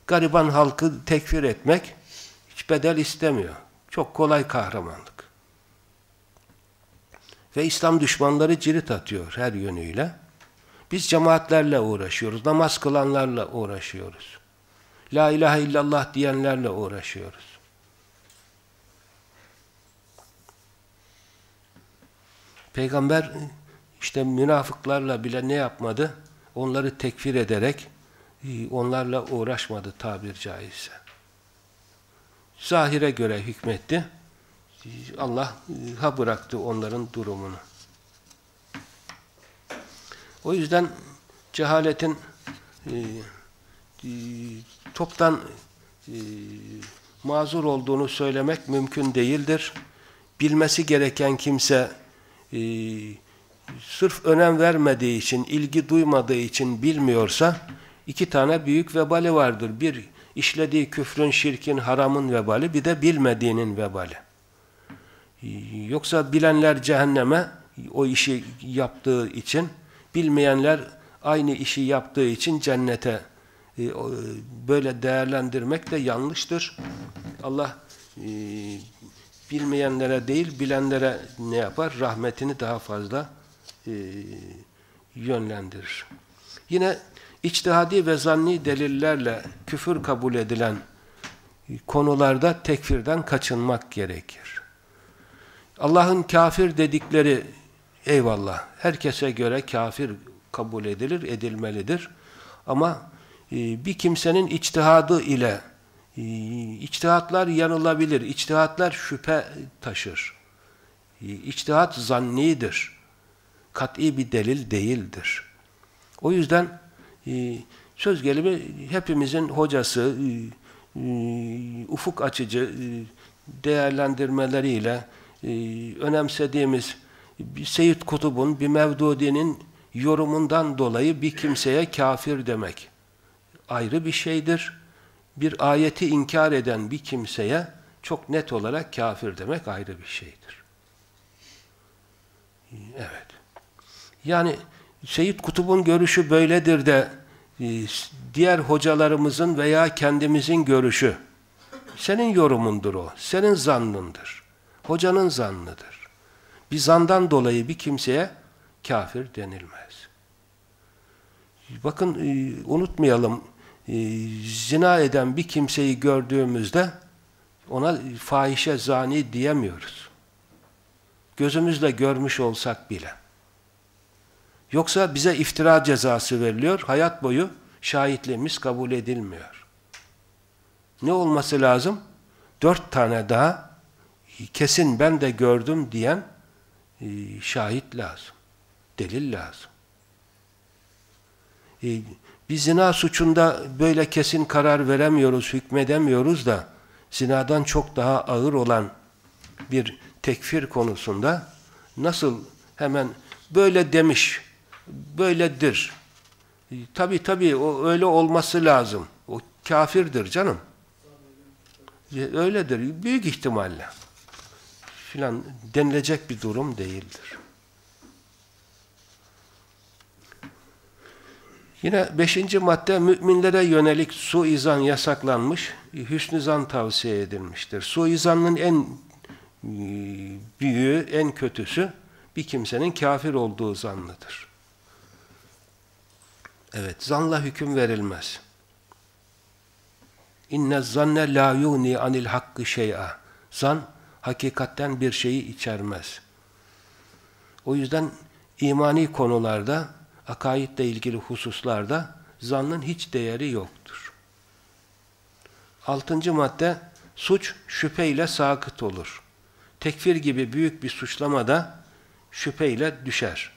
Gariban halkı tekfir etmek hiç bedel istemiyor. Çok kolay kahramanlık. Ve İslam düşmanları cirit atıyor her yönüyle. Biz cemaatlerle uğraşıyoruz, namaz kılanlarla uğraşıyoruz. La ilahe illallah diyenlerle uğraşıyoruz. Peygamber işte münafıklarla bile ne yapmadı? Onları tekfir ederek e, onlarla uğraşmadı tabir caizse. Zahire göre hükmetti. Allah e, ha bıraktı onların durumunu. O yüzden cehaletin e, e, toptan e, mazur olduğunu söylemek mümkün değildir. Bilmesi gereken kimse e, sırf önem vermediği için, ilgi duymadığı için bilmiyorsa iki tane büyük vebali vardır. Bir, işlediği küfrün, şirkin, haramın vebali, bir de bilmediğinin vebali. Yoksa bilenler cehenneme o işi yaptığı için, bilmeyenler aynı işi yaptığı için cennete e, böyle değerlendirmek de yanlıştır. Allah e, bilmeyenlere değil, bilenlere ne yapar? Rahmetini daha fazla e, yönlendirir. Yine içtihadi ve zanni delillerle küfür kabul edilen konularda tekfirden kaçınmak gerekir. Allah'ın kafir dedikleri eyvallah herkese göre kafir kabul edilir, edilmelidir. Ama e, bir kimsenin içtihadı ile e, içtihatlar yanılabilir, içtihatlar şüphe taşır. E, içtihat zannidir kat'i bir delil değildir. O yüzden e, söz gelimi hepimizin hocası, e, e, ufuk açıcı e, değerlendirmeleriyle önemsediğimiz bir Seyyid Kutub'un, bir Mevdudi'nin yorumundan dolayı bir kimseye kafir demek ayrı bir şeydir. Bir ayeti inkar eden bir kimseye çok net olarak kafir demek ayrı bir şeydir. Evet. Yani Seyyid Kutub'un görüşü böyledir de e, diğer hocalarımızın veya kendimizin görüşü senin yorumundur o. Senin zannındır. Hocanın zannıdır. Bir zandan dolayı bir kimseye kafir denilmez. Bakın e, unutmayalım e, zina eden bir kimseyi gördüğümüzde ona fahişe zani diyemiyoruz. Gözümüzle görmüş olsak bile. Yoksa bize iftira cezası veriliyor. Hayat boyu şahitliğimiz kabul edilmiyor. Ne olması lazım? Dört tane daha kesin ben de gördüm diyen e, şahit lazım. Delil lazım. E, bir zina suçunda böyle kesin karar veremiyoruz, hükmedemiyoruz da zinadan çok daha ağır olan bir tekfir konusunda nasıl hemen böyle demiş böyledir. E, tabi tabi o öyle olması lazım. O kafirdir canım. Öyledir. Büyük ihtimalle. Filan denilecek bir durum değildir. Yine beşinci madde müminlere yönelik suizan yasaklanmış, hüsnü zan tavsiye edilmiştir. Suizanın en e, büyüğü, en kötüsü bir kimsenin kafir olduğu zanlıdır. Evet, zanla hüküm verilmez. İnne zanne la yuni anil hakkı şey'a. Zan hakikatten bir şeyi içermez. O yüzden imani konularda, akaidle ilgili hususlarda zannın hiç değeri yoktur. Altıncı madde, suç şüpheyle sakıt olur. Tekfir gibi büyük bir suçlamada şüpheyle düşer.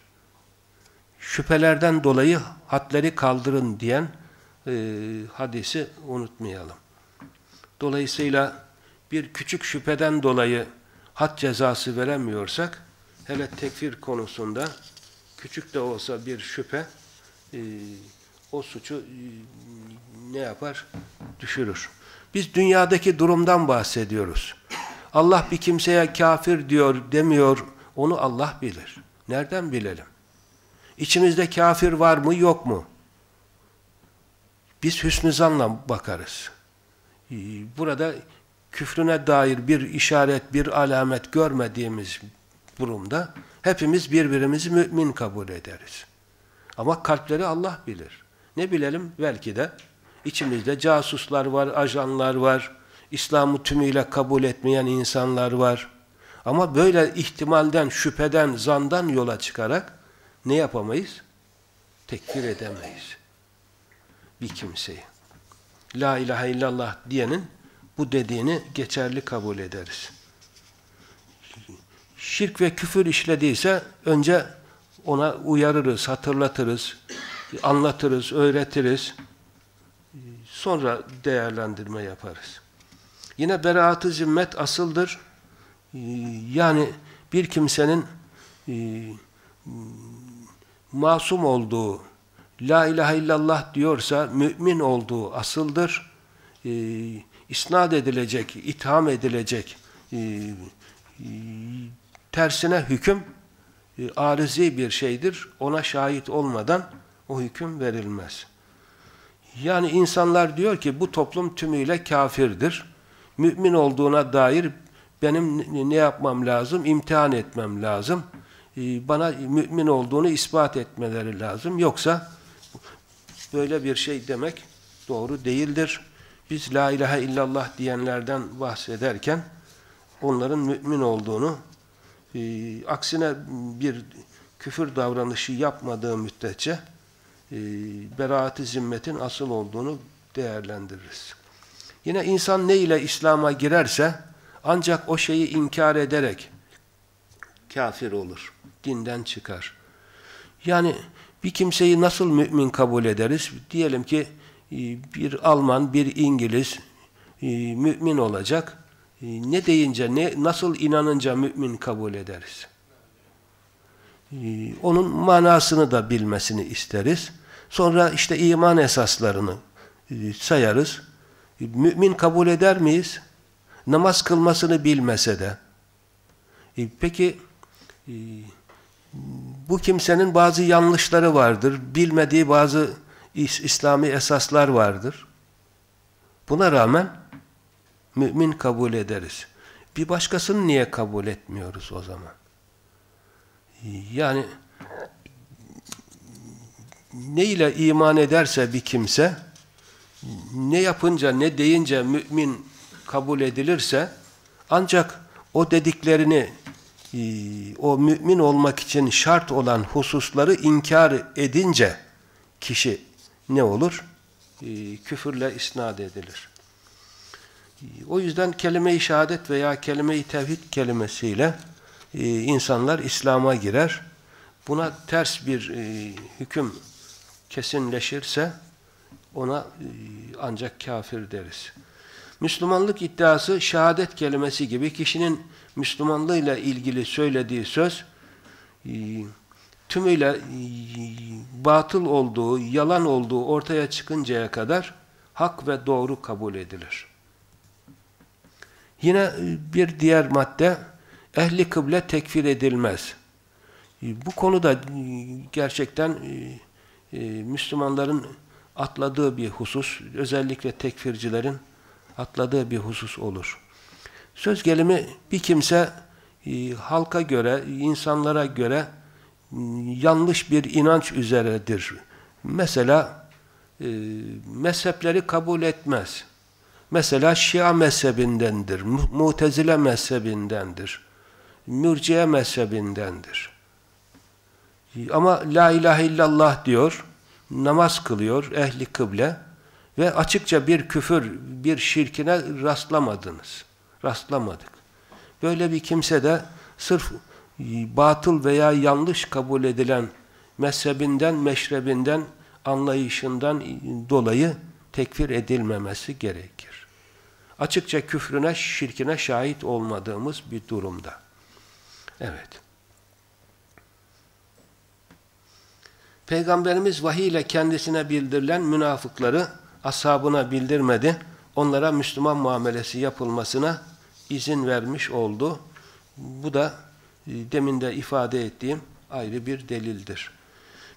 Şüphelerden dolayı hadleri kaldırın diyen e, hadisi unutmayalım. Dolayısıyla bir küçük şüpheden dolayı had cezası veremiyorsak, hele tekfir konusunda küçük de olsa bir şüphe e, o suçu e, ne yapar? Düşürür. Biz dünyadaki durumdan bahsediyoruz. Allah bir kimseye kafir diyor, demiyor, onu Allah bilir. Nereden bilelim? İçimizde kafir var mı, yok mu? Biz hüsnü zanla bakarız. Ee, burada küfrüne dair bir işaret, bir alamet görmediğimiz durumda hepimiz birbirimizi mümin kabul ederiz. Ama kalpleri Allah bilir. Ne bilelim? Belki de içimizde casuslar var, ajanlar var, İslam'ı tümüyle kabul etmeyen insanlar var. Ama böyle ihtimalden, şüpheden, zandan yola çıkarak ne yapamayız? Tekfir edemeyiz. Bir kimseyi. La ilahe illallah diyenin bu dediğini geçerli kabul ederiz. Şirk ve küfür işlediyse önce ona uyarırız, hatırlatırız, anlatırız, öğretiriz. Sonra değerlendirme yaparız. Yine beraat-ı zimmet asıldır. Yani bir kimsenin masum olduğu, La ilahe illallah diyorsa mümin olduğu asıldır. İsnat edilecek, itham edilecek e, e, tersine hüküm e, arizi bir şeydir. Ona şahit olmadan o hüküm verilmez. Yani insanlar diyor ki bu toplum tümüyle kafirdir. Mümin olduğuna dair benim ne yapmam lazım? İmtihan etmem lazım. E, bana mümin olduğunu ispat etmeleri lazım. Yoksa böyle bir şey demek doğru değildir. Biz la ilahe illallah diyenlerden bahsederken onların mümin olduğunu e, aksine bir küfür davranışı yapmadığı müddetçe e, beraat-ı zimmetin asıl olduğunu değerlendiririz. Yine insan ne ile İslam'a girerse ancak o şeyi inkar ederek kafir olur, dinden çıkar. Yani bir kimseyi nasıl mümin kabul ederiz? Diyelim ki bir Alman, bir İngiliz e, mümin olacak. E, ne deyince, ne nasıl inanınca mümin kabul ederiz? Onun manasını da bilmesini isteriz. Sonra işte iman esaslarını sayarız. Mümin kabul eder miyiz? Namaz kılmasını bilmese de. Peki bu kimsenin bazı yanlışları vardır, bilmediği bazı İslami esaslar vardır. Buna rağmen mümin kabul ederiz. Bir başkasını niye kabul etmiyoruz o zaman? Yani ne ile iman ederse bir kimse ne yapınca ne deyince mümin kabul edilirse ancak o dediklerini ee, o mümin olmak için şart olan hususları inkar edince kişi ne olur? Ee, küfürle isnat edilir. Ee, o yüzden kelime-i şehadet veya kelime-i tevhid kelimesiyle e, insanlar İslam'a girer. Buna ters bir e, hüküm kesinleşirse ona e, ancak kafir deriz. Müslümanlık iddiası şehadet kelimesi gibi kişinin Müslümanlığıyla ilgili söylediği söz e, tümüyle e, batıl olduğu, yalan olduğu ortaya çıkıncaya kadar hak ve doğru kabul edilir. Yine e, bir diğer madde ehli kıble tekfir edilmez. E, bu konuda gerçekten Müslümanların atladığı bir husus, özellikle tekfircilerin atladığı bir husus olur. Söz gelimi bir kimse halka göre, insanlara göre yanlış bir inanç üzeredir. Mesela e, mezhepleri kabul etmez. Mesela Şia mezhebindendir, Mutezile mezhebindendir, Mürciye mezhebindendir. Ama La ilahe illallah diyor, namaz kılıyor ehli kıble ve açıkça bir küfür, bir şirkine rastlamadınız. Rastlamadık. Böyle bir kimse de sırf batıl veya yanlış kabul edilen mezhebinden, meşrebinden, anlayışından dolayı tekfir edilmemesi gerekir. Açıkça küfrüne, şirkine şahit olmadığımız bir durumda. Evet. Peygamberimiz vahiy ile kendisine bildirilen münafıkları ashabına bildirmedi. Onlara Müslüman muamelesi yapılmasına izin vermiş oldu. Bu da demin de ifade ettiğim ayrı bir delildir.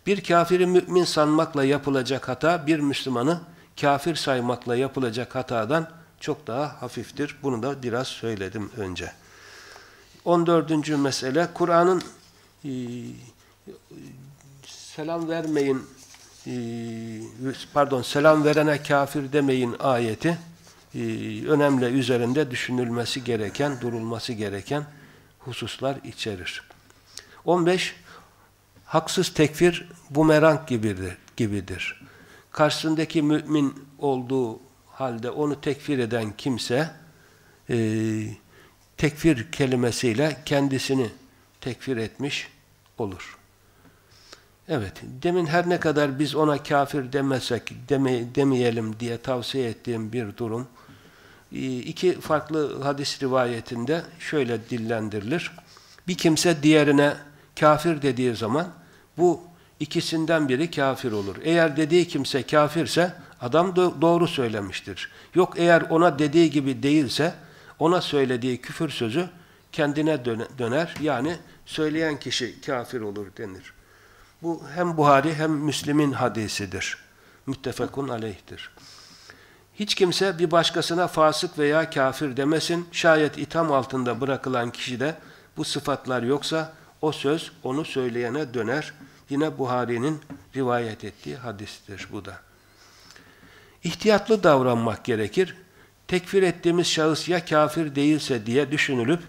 Bir kafiri mümin sanmakla yapılacak hata, bir Müslümanı kafir saymakla yapılacak hatadan çok daha hafiftir. Bunu da biraz söyledim önce. 14. mesele, Kur'an'ın e, selam vermeyin e, pardon selam verene kafir demeyin ayeti e, önemli üzerinde düşünülmesi gereken, durulması gereken hususlar içerir. 15 haksız tekfir bumerang gibidir. gibidir. Karşısındaki mümin olduğu halde onu tekfir eden kimse e, tekfir kelimesiyle kendisini tekfir etmiş olur. Evet, demin her ne kadar biz ona kafir demesek, deme, demeyelim diye tavsiye ettiğim bir durum, iki farklı hadis rivayetinde şöyle dillendirilir. Bir kimse diğerine kafir dediği zaman bu ikisinden biri kafir olur. Eğer dediği kimse kafirse adam doğru söylemiştir. Yok eğer ona dediği gibi değilse ona söylediği küfür sözü kendine döner. Yani söyleyen kişi kafir olur denir. Bu hem Buhari hem Müslim'in hadisidir. Müttefekun aleyhtir. Hiç kimse bir başkasına fasık veya kafir demesin. Şayet itham altında bırakılan kişide bu sıfatlar yoksa o söz onu söyleyene döner. Yine Buhari'nin rivayet ettiği hadistir bu da. İhtiyatlı davranmak gerekir. Tekfir ettiğimiz şahıs ya kafir değilse diye düşünülüp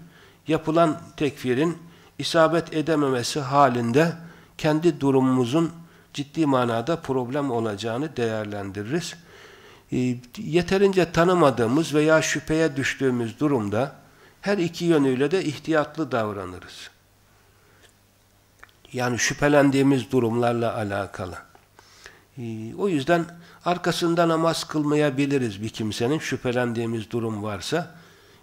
yapılan tekfirin isabet edememesi halinde kendi durumumuzun ciddi manada problem olacağını değerlendiririz. E, yeterince tanımadığımız veya şüpheye düştüğümüz durumda her iki yönüyle de ihtiyatlı davranırız. Yani şüphelendiğimiz durumlarla alakalı. E, o yüzden arkasında namaz kılmayabiliriz bir kimsenin şüphelendiğimiz durum varsa.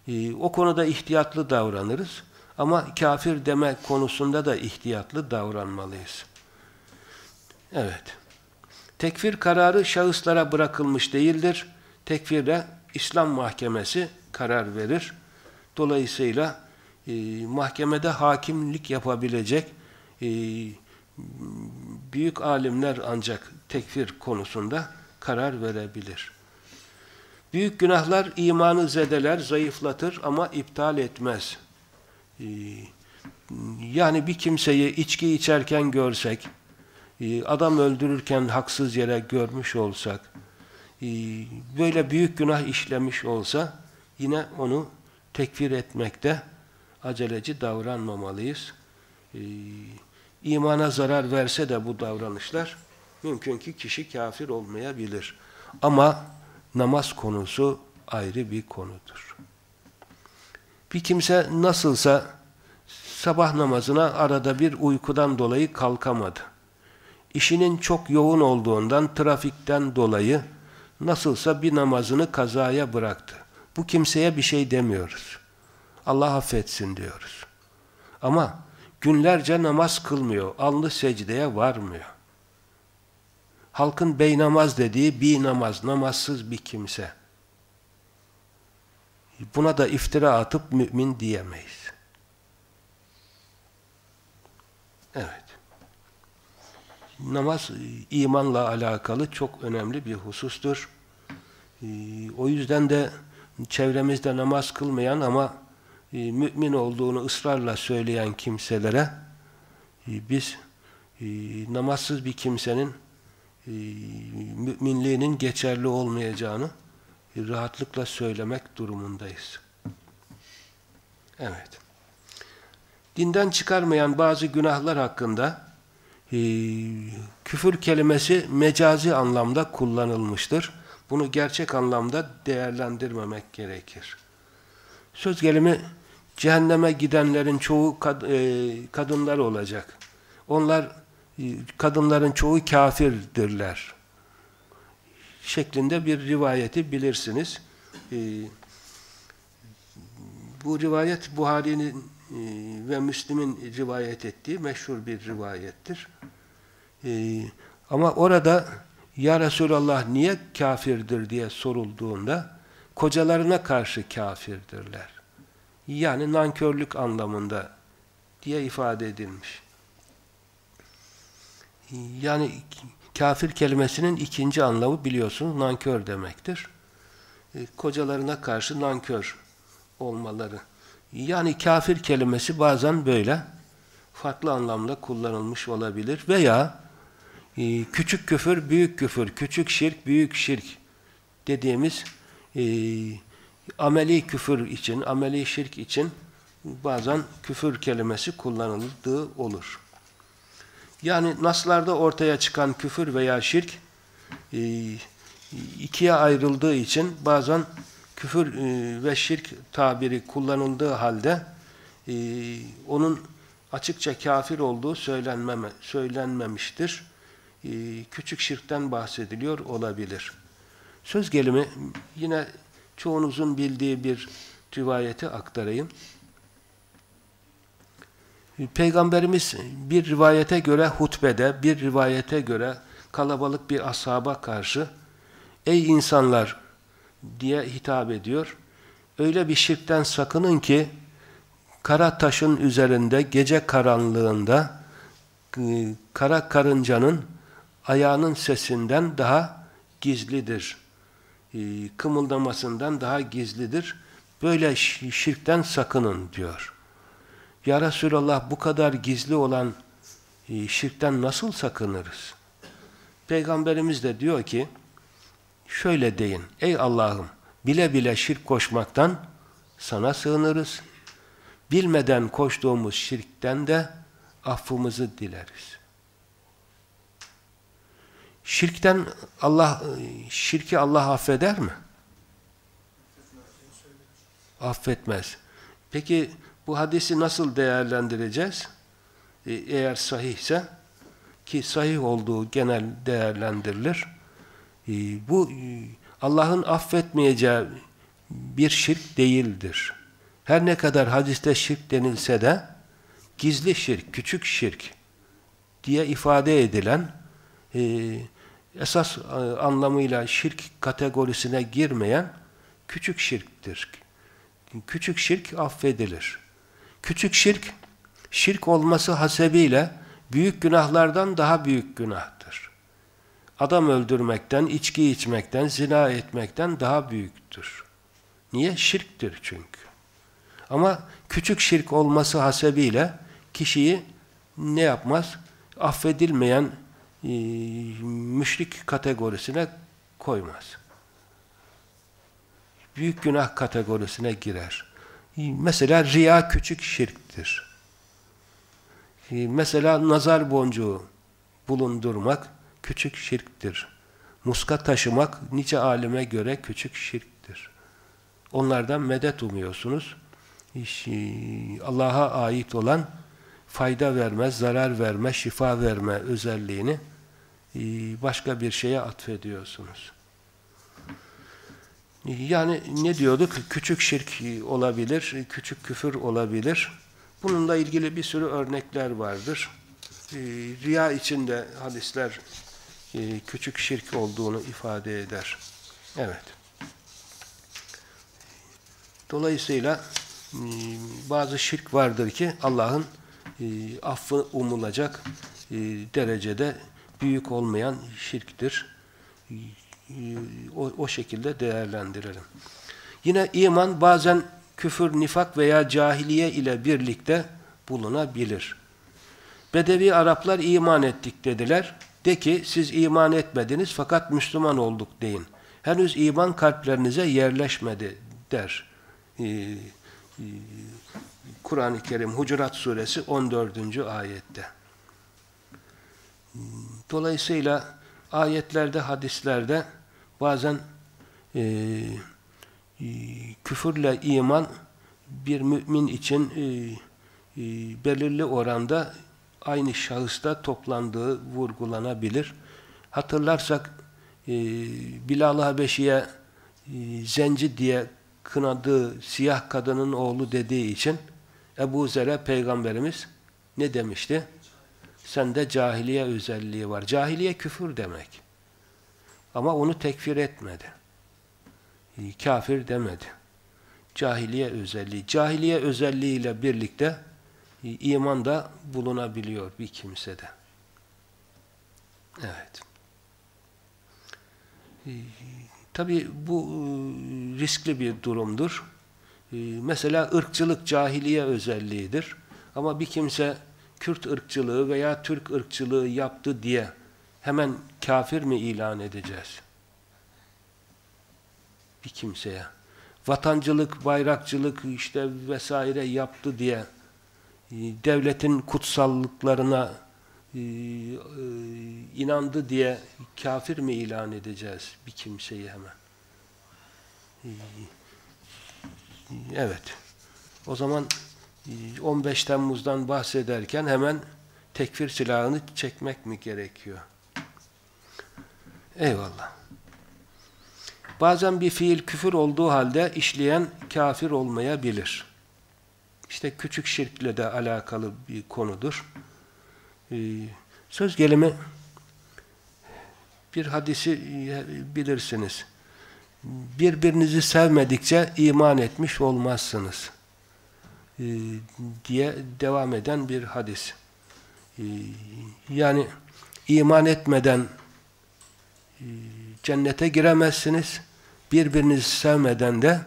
E, o konuda ihtiyatlı davranırız. Ama kafir deme konusunda da ihtiyatlı davranmalıyız. Evet. Tekfir kararı şahıslara bırakılmış değildir. Tekfirde İslam mahkemesi karar verir. Dolayısıyla e, mahkemede hakimlik yapabilecek e, büyük alimler ancak tekfir konusunda karar verebilir. Büyük günahlar imanı zedeler, zayıflatır ama iptal etmez. Ee, yani bir kimseyi içki içerken görsek, e, adam öldürürken haksız yere görmüş olsak, e, böyle büyük günah işlemiş olsa yine onu tekfir etmekte aceleci davranmamalıyız. E, imana zarar verse de bu davranışlar mümkün ki kişi kafir olmayabilir. Ama namaz konusu ayrı bir konudur. Bir kimse nasılsa sabah namazına arada bir uykudan dolayı kalkamadı. İşinin çok yoğun olduğundan, trafikten dolayı nasılsa bir namazını kazaya bıraktı. Bu kimseye bir şey demiyoruz. Allah affetsin diyoruz. Ama günlerce namaz kılmıyor, alnı secdeye varmıyor. Halkın bey namaz dediği bir namaz, namazsız bir kimse. Buna da iftira atıp mümin diyemeyiz. Evet. Namaz e, imanla alakalı çok önemli bir husustur. E, o yüzden de çevremizde namaz kılmayan ama e, mümin olduğunu ısrarla söyleyen kimselere biz namazsız bir kimsenin müminliğinin geçerli olmayacağını rahatlıkla söylemek durumundayız. Evet. Dinden çıkarmayan bazı günahlar hakkında küfür kelimesi mecazi anlamda kullanılmıştır. Bunu gerçek anlamda değerlendirmemek gerekir. Söz gelimi cehenneme gidenlerin çoğu kad, e, kadınlar olacak. Onlar e, kadınların çoğu kafirdirler. Şeklinde bir rivayeti bilirsiniz. E, bu rivayet Buhari'nin ve Müslim'in rivayet ettiği meşhur bir rivayettir. E, ama orada Ya Resulallah niye kafirdir diye sorulduğunda kocalarına karşı kafirdirler. Yani nankörlük anlamında diye ifade edilmiş. Yani kafir kelimesinin ikinci anlamı biliyorsunuz nankör demektir. E, kocalarına karşı nankör olmaları. Yani kafir kelimesi bazen böyle farklı anlamda kullanılmış olabilir veya e, küçük küfür, büyük küfür, küçük şirk, büyük şirk dediğimiz e, ameli küfür için, ameli şirk için bazen küfür kelimesi kullanıldığı olur. Yani naslarda ortaya çıkan küfür veya şirk e, ikiye ayrıldığı için bazen küfür e, ve şirk tabiri kullanıldığı halde e, onun açıkça kafir olduğu söylenmeme, söylenmemiştir. E, küçük şirkten bahsediliyor olabilir. Söz gelimi yine çoğunuzun bildiği bir rivayeti aktarayım. Peygamberimiz bir rivayete göre hutbede, bir rivayete göre kalabalık bir ashaba karşı Ey insanlar diye hitap ediyor. Öyle bir şirkten sakının ki kara taşın üzerinde gece karanlığında e, kara karıncanın ayağının sesinden daha gizlidir. E, kımıldamasından daha gizlidir. Böyle şirkten sakının diyor. Ya Resulallah bu kadar gizli olan e, şirkten nasıl sakınırız? Peygamberimiz de diyor ki şöyle deyin. Ey Allah'ım bile bile şirk koşmaktan sana sığınırız. Bilmeden koştuğumuz şirkten de affımızı dileriz. Şirkten Allah şirki Allah affeder mi? Affetmez. Peki bu hadisi nasıl değerlendireceğiz? E, eğer sahihse ki sahih olduğu genel değerlendirilir. E, bu e, Allah'ın affetmeyeceği bir şirk değildir. Her ne kadar hadiste şirk denilse de gizli şirk, küçük şirk diye ifade edilen esas anlamıyla şirk kategorisine girmeyen küçük şirktir. Küçük şirk affedilir. Küçük şirk, şirk olması hasebiyle büyük günahlardan daha büyük günahtır. Adam öldürmekten, içki içmekten, zina etmekten daha büyüktür. Niye? Şirktir çünkü. Ama küçük şirk olması hasebiyle kişiyi ne yapmaz? Affedilmeyen e, müşrik kategorisine koymaz. Büyük günah kategorisine girer. Mesela riya küçük şirktir. Ee, mesela nazar boncuğu bulundurmak küçük şirktir. Muska taşımak nice alime göre küçük şirktir. Onlardan medet umuyorsunuz. Allah'a ait olan fayda verme, zarar verme, şifa verme özelliğini e, başka bir şeye atfediyorsunuz. Yani ne diyorduk? Küçük şirk olabilir, küçük küfür olabilir. Bununla ilgili bir sürü örnekler vardır. Ee, riya içinde hadisler e, küçük şirk olduğunu ifade eder. Evet. Dolayısıyla e, bazı şirk vardır ki Allah'ın e, affı umulacak derecede büyük olmayan şirktir. O, o şekilde değerlendirelim. Yine iman bazen küfür, nifak veya cahiliye ile birlikte bulunabilir. Bedevi Araplar iman ettik dediler. De ki siz iman etmediniz fakat Müslüman olduk deyin. Henüz iman kalplerinize yerleşmedi der. Ee, e, Kur'an-ı Kerim Hucurat Suresi 14. ayette. Dolayısıyla ayetlerde, hadislerde bazen e, e, küfürle iman bir mümin için e, e, belirli oranda aynı şahısta toplandığı vurgulanabilir. Hatırlarsak e, Bilal-ı Habeşi'ye e, zenci diye kınadığı siyah kadının oğlu dediği için Ebu Zer'e peygamberimiz ne demişti? Sende cahiliye özelliği var. Cahiliye küfür demek. Ama onu tekfir etmedi. E, kafir demedi. Cahiliye özelliği. Cahiliye özelliğiyle birlikte iman da bulunabiliyor bir kimsede. Evet. Tabi bu e, riskli bir durumdur. Mesela ırkçılık cahiliye özelliğidir. Ama bir kimse Kürt ırkçılığı veya Türk ırkçılığı yaptı diye hemen kafir mi ilan edeceğiz? Bir kimseye. Vatancılık, bayrakçılık işte vesaire yaptı diye devletin kutsallıklarına e, e, inandı diye kafir mi ilan edeceğiz bir kimseyi hemen? Evet. O zaman 15 Temmuz'dan bahsederken hemen tekfir silahını çekmek mi gerekiyor? Eyvallah. Bazen bir fiil küfür olduğu halde işleyen kafir olmayabilir. İşte küçük şirkle de alakalı bir konudur. Ee, söz gelimi bir hadisi e, bilirsiniz. Birbirinizi sevmedikçe iman etmiş olmazsınız. Ee, diye devam eden bir hadis. Ee, yani iman etmeden e, cennete giremezsiniz. Birbirinizi sevmeden de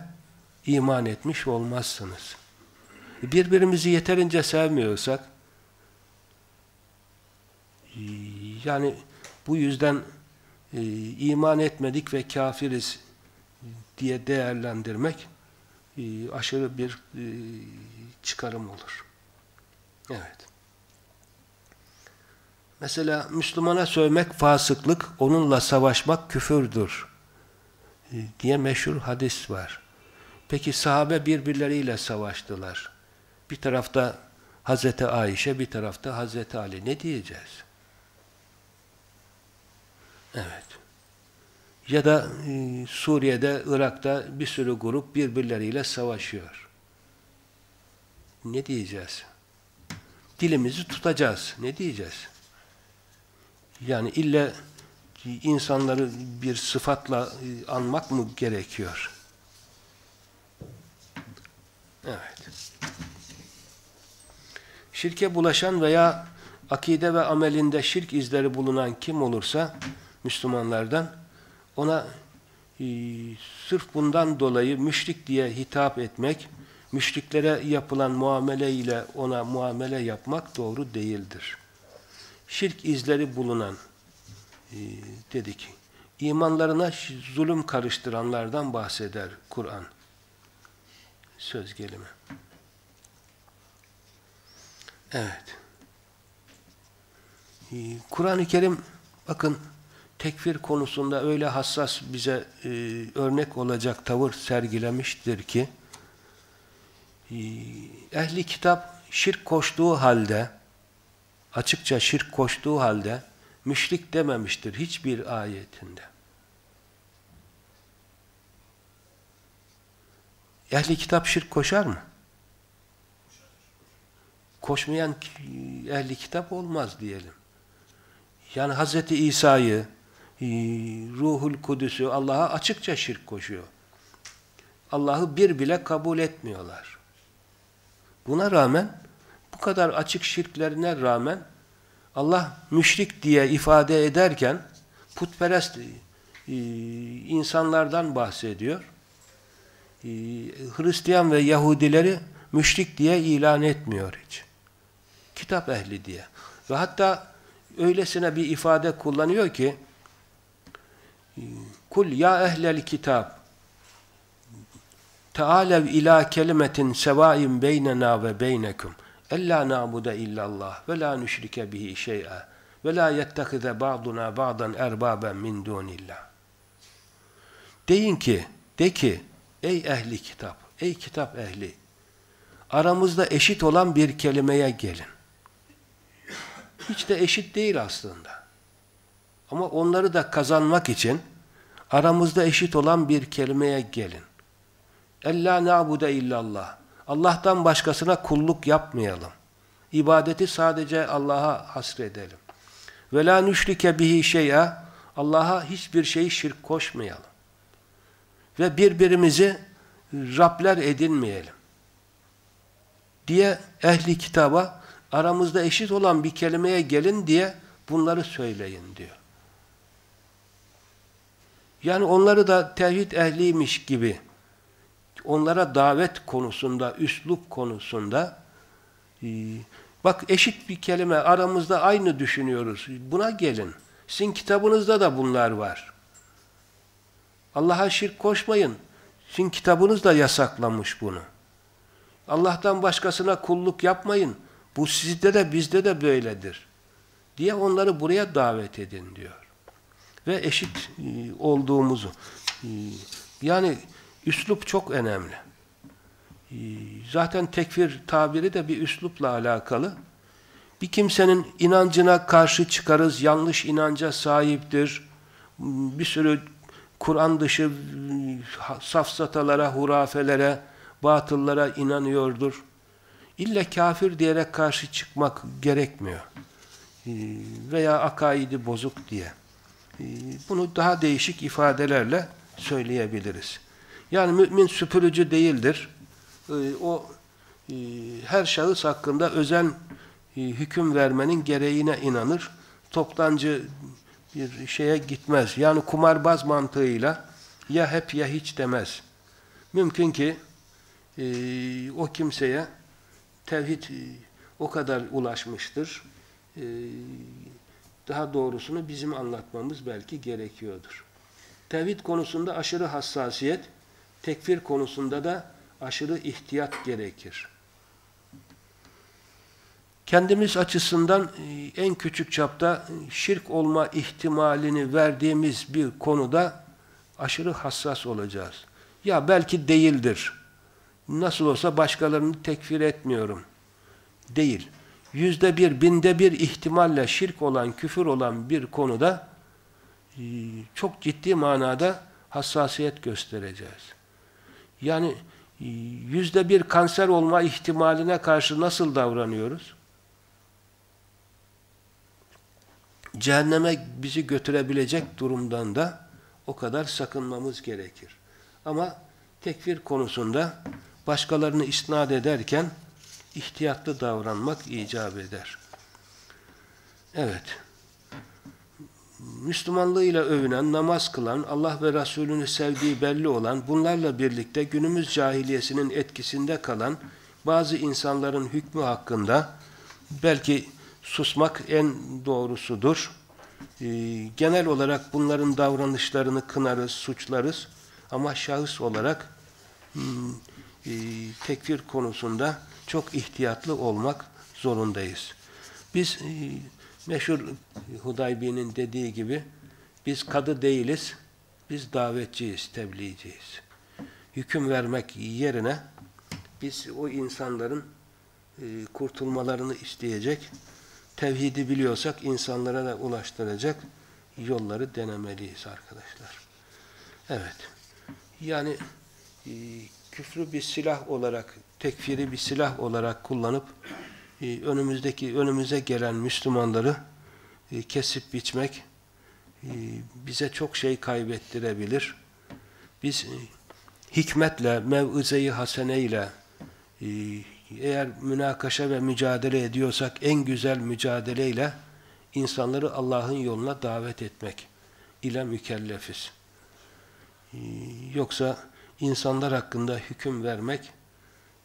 iman etmiş olmazsınız. Birbirimizi yeterince sevmiyorsak e, yani bu yüzden e, iman etmedik ve kafiriz diye değerlendirmek e, aşırı bir e, çıkarım olur. Evet. Mesela Müslümana sövmek fasıklık, onunla savaşmak küfürdür e, diye meşhur hadis var. Peki sahabe birbirleriyle savaştılar. Bir tarafta Hazreti Ayşe, bir tarafta Hazreti Ali. Ne diyeceğiz? Evet. Ya da e, Suriye'de, Irak'ta bir sürü grup birbirleriyle savaşıyor. Ne diyeceğiz? Dilimizi tutacağız. Ne diyeceğiz? Yani illa insanları bir sıfatla e, anmak mı gerekiyor? Evet. Şirke bulaşan veya akide ve amelinde şirk izleri bulunan kim olursa Müslümanlardan ona e, sırf bundan dolayı müşrik diye hitap etmek, müşriklere yapılan muamele ile ona muamele yapmak doğru değildir. Şirk izleri bulunan e, dedik. İmanlarına zulüm karıştıranlardan bahseder Kur'an. Söz gelimi. Evet. Ee, Kur'an-ı Kerim bakın tekfir konusunda öyle hassas bize e, örnek olacak tavır sergilemiştir ki e, ehli kitap şirk koştuğu halde açıkça şirk koştuğu halde müşrik dememiştir hiçbir ayetinde. Ehli kitap şirk koşar mı? Koşmayan ehli kitap olmaz diyelim. Yani Hz. İsa'yı, e, Ruhul Kudüs'ü Allah'a açıkça şirk koşuyor. Allah'ı bir bile kabul etmiyorlar. Buna rağmen bu kadar açık şirklerine rağmen Allah müşrik diye ifade ederken putperest e, insanlardan bahsediyor. E, Hristiyan ve Yahudileri müşrik diye ilan etmiyor hiç. Kitap ehli diye. Ve hatta öylesine bir ifade kullanıyor ki Kul ya ehlel kitab Tealev ila kelimetin sevain beynena ve beynekum ella na'bude illallah ve la nüşrike bihi şey'a ve la yettehize ba'duna ba'dan erbaben min dunillah. Deyin ki, de ki, ey ehli kitap, ey kitap ehli, aramızda eşit olan bir kelimeye gelin. Hiç de eşit değil aslında. Ama onları da kazanmak için aramızda eşit olan bir kelimeye gelin. Ella na'bude illallah. Allah'tan başkasına kulluk yapmayalım. İbadeti sadece Allah'a hasredelim. Ve la nüşrike bihi şey'a Allah'a hiçbir şey şirk koşmayalım. Ve birbirimizi Rabler edinmeyelim. Diye ehli kitaba aramızda eşit olan bir kelimeye gelin diye bunları söyleyin diyor. Yani onları da tevhid ehliymiş gibi onlara davet konusunda, üslup konusunda e, bak eşit bir kelime aramızda aynı düşünüyoruz. Buna gelin. Sizin kitabınızda da bunlar var. Allah'a şirk koşmayın. Sizin kitabınız da yasaklamış bunu. Allah'tan başkasına kulluk yapmayın. Bu sizde de bizde de böyledir. Diye onları buraya davet edin diyor. Ve eşit e, olduğumuzu. E, yani üslup çok önemli. E, zaten tekfir tabiri de bir üslupla alakalı. Bir kimsenin inancına karşı çıkarız, yanlış inanca sahiptir, bir sürü Kur'an dışı safsatalara, hurafelere, batıllara inanıyordur. İlle kafir diyerek karşı çıkmak gerekmiyor. Veya akaidi bozuk diye. Bunu daha değişik ifadelerle söyleyebiliriz. Yani mümin süpürücü değildir. O her şahıs hakkında özel hüküm vermenin gereğine inanır. Toptancı bir şeye gitmez. Yani kumarbaz mantığıyla ya hep ya hiç demez. Mümkün ki e, o kimseye tevhid e, o kadar ulaşmıştır. E, daha doğrusunu bizim anlatmamız belki gerekiyordur. Tevhid konusunda aşırı hassasiyet, tekfir konusunda da aşırı ihtiyat gerekir. Kendimiz açısından e, en küçük çapta şirk olma ihtimalini verdiğimiz bir konuda aşırı hassas olacağız. Ya belki değildir. Nasıl olsa başkalarını tekfir etmiyorum. Değil. Yüzde bir, binde bir ihtimalle şirk olan, küfür olan bir konuda e, çok ciddi manada hassasiyet göstereceğiz. Yani e, yüzde bir kanser olma ihtimaline karşı nasıl davranıyoruz? cehenneme bizi götürebilecek durumdan da o kadar sakınmamız gerekir. Ama tekfir konusunda başkalarını isnat ederken ihtiyatlı davranmak icap eder. Evet. Müslümanlığıyla övünen, namaz kılan, Allah ve Resulünü sevdiği belli olan, bunlarla birlikte günümüz cahiliyesinin etkisinde kalan bazı insanların hükmü hakkında belki susmak en doğrusudur. E, genel olarak bunların davranışlarını kınarız, suçlarız ama şahıs olarak hmm, e, tekfir konusunda çok ihtiyatlı olmak zorundayız. Biz e, meşhur Hudaybi'nin dediği gibi biz kadı değiliz, biz davetçiyiz, tebliğciyiz. Hüküm vermek yerine biz o insanların e, kurtulmalarını isteyecek, tevhidi biliyorsak insanlara da ulaştıracak yolları denemeliyiz arkadaşlar. Evet. Yani küfrü bir silah olarak, tekfiri bir silah olarak kullanıp e, önümüzdeki önümüze gelen Müslümanları e, kesip biçmek e, bize çok şey kaybettirebilir. Biz e, hikmetle, mev'ize-i haseneyle e, eğer münakaşa ve mücadele ediyorsak en güzel mücadeleyle insanları Allah'ın yoluna davet etmek ile mükellefiz. Ee, Yoksa insanlar hakkında hüküm vermek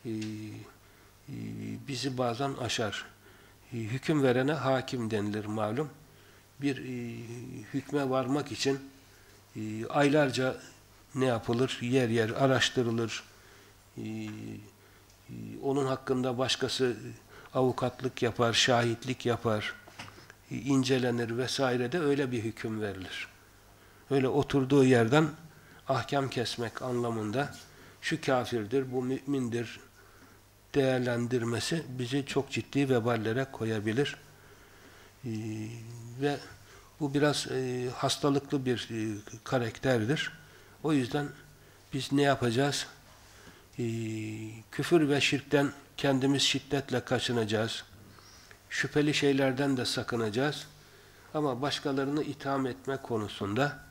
e, e, bizi bazen aşar. E, Hüküm verene hakim denilir malum. Bir e, hükme varmak için e, aylarca ne yapılır? Yer yer araştırılır. E, e, Onun hakkında başkası avukatlık yapar, şahitlik yapar, incelenir vesaire de öyle bir hüküm verilir. Öyle oturduğu yerden ahkam kesmek anlamında şu kafirdir, bu mümindir değerlendirmesi bizi çok ciddi veballere koyabilir. Ee, ve bu biraz e, hastalıklı bir e, karakterdir. O yüzden biz ne yapacağız? Ee, küfür ve şirkten kendimiz şiddetle kaçınacağız. Şüpheli şeylerden de sakınacağız. Ama başkalarını itham etme konusunda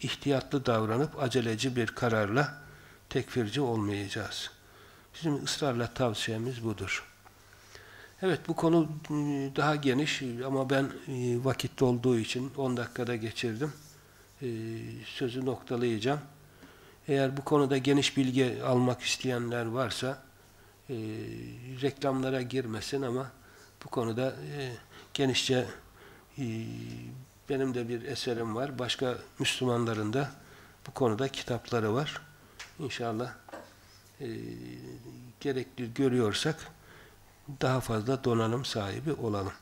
ihtiyatlı davranıp aceleci bir kararla tekfirci olmayacağız. Bizim ısrarla tavsiyemiz budur. Evet bu konu e, daha geniş ama ben e, vakitte olduğu için 10 dakikada geçirdim. E, Sözü noktalayacağım. Eğer bu konuda geniş bilgi almak isteyenler varsa reklamlara girmesin ama bu konuda genişçe benim de bir eserim var. Başka Müslümanların da bu konuda kitapları var. İnşallah e, gerekli görüyorsak daha fazla donanım sahibi olalım.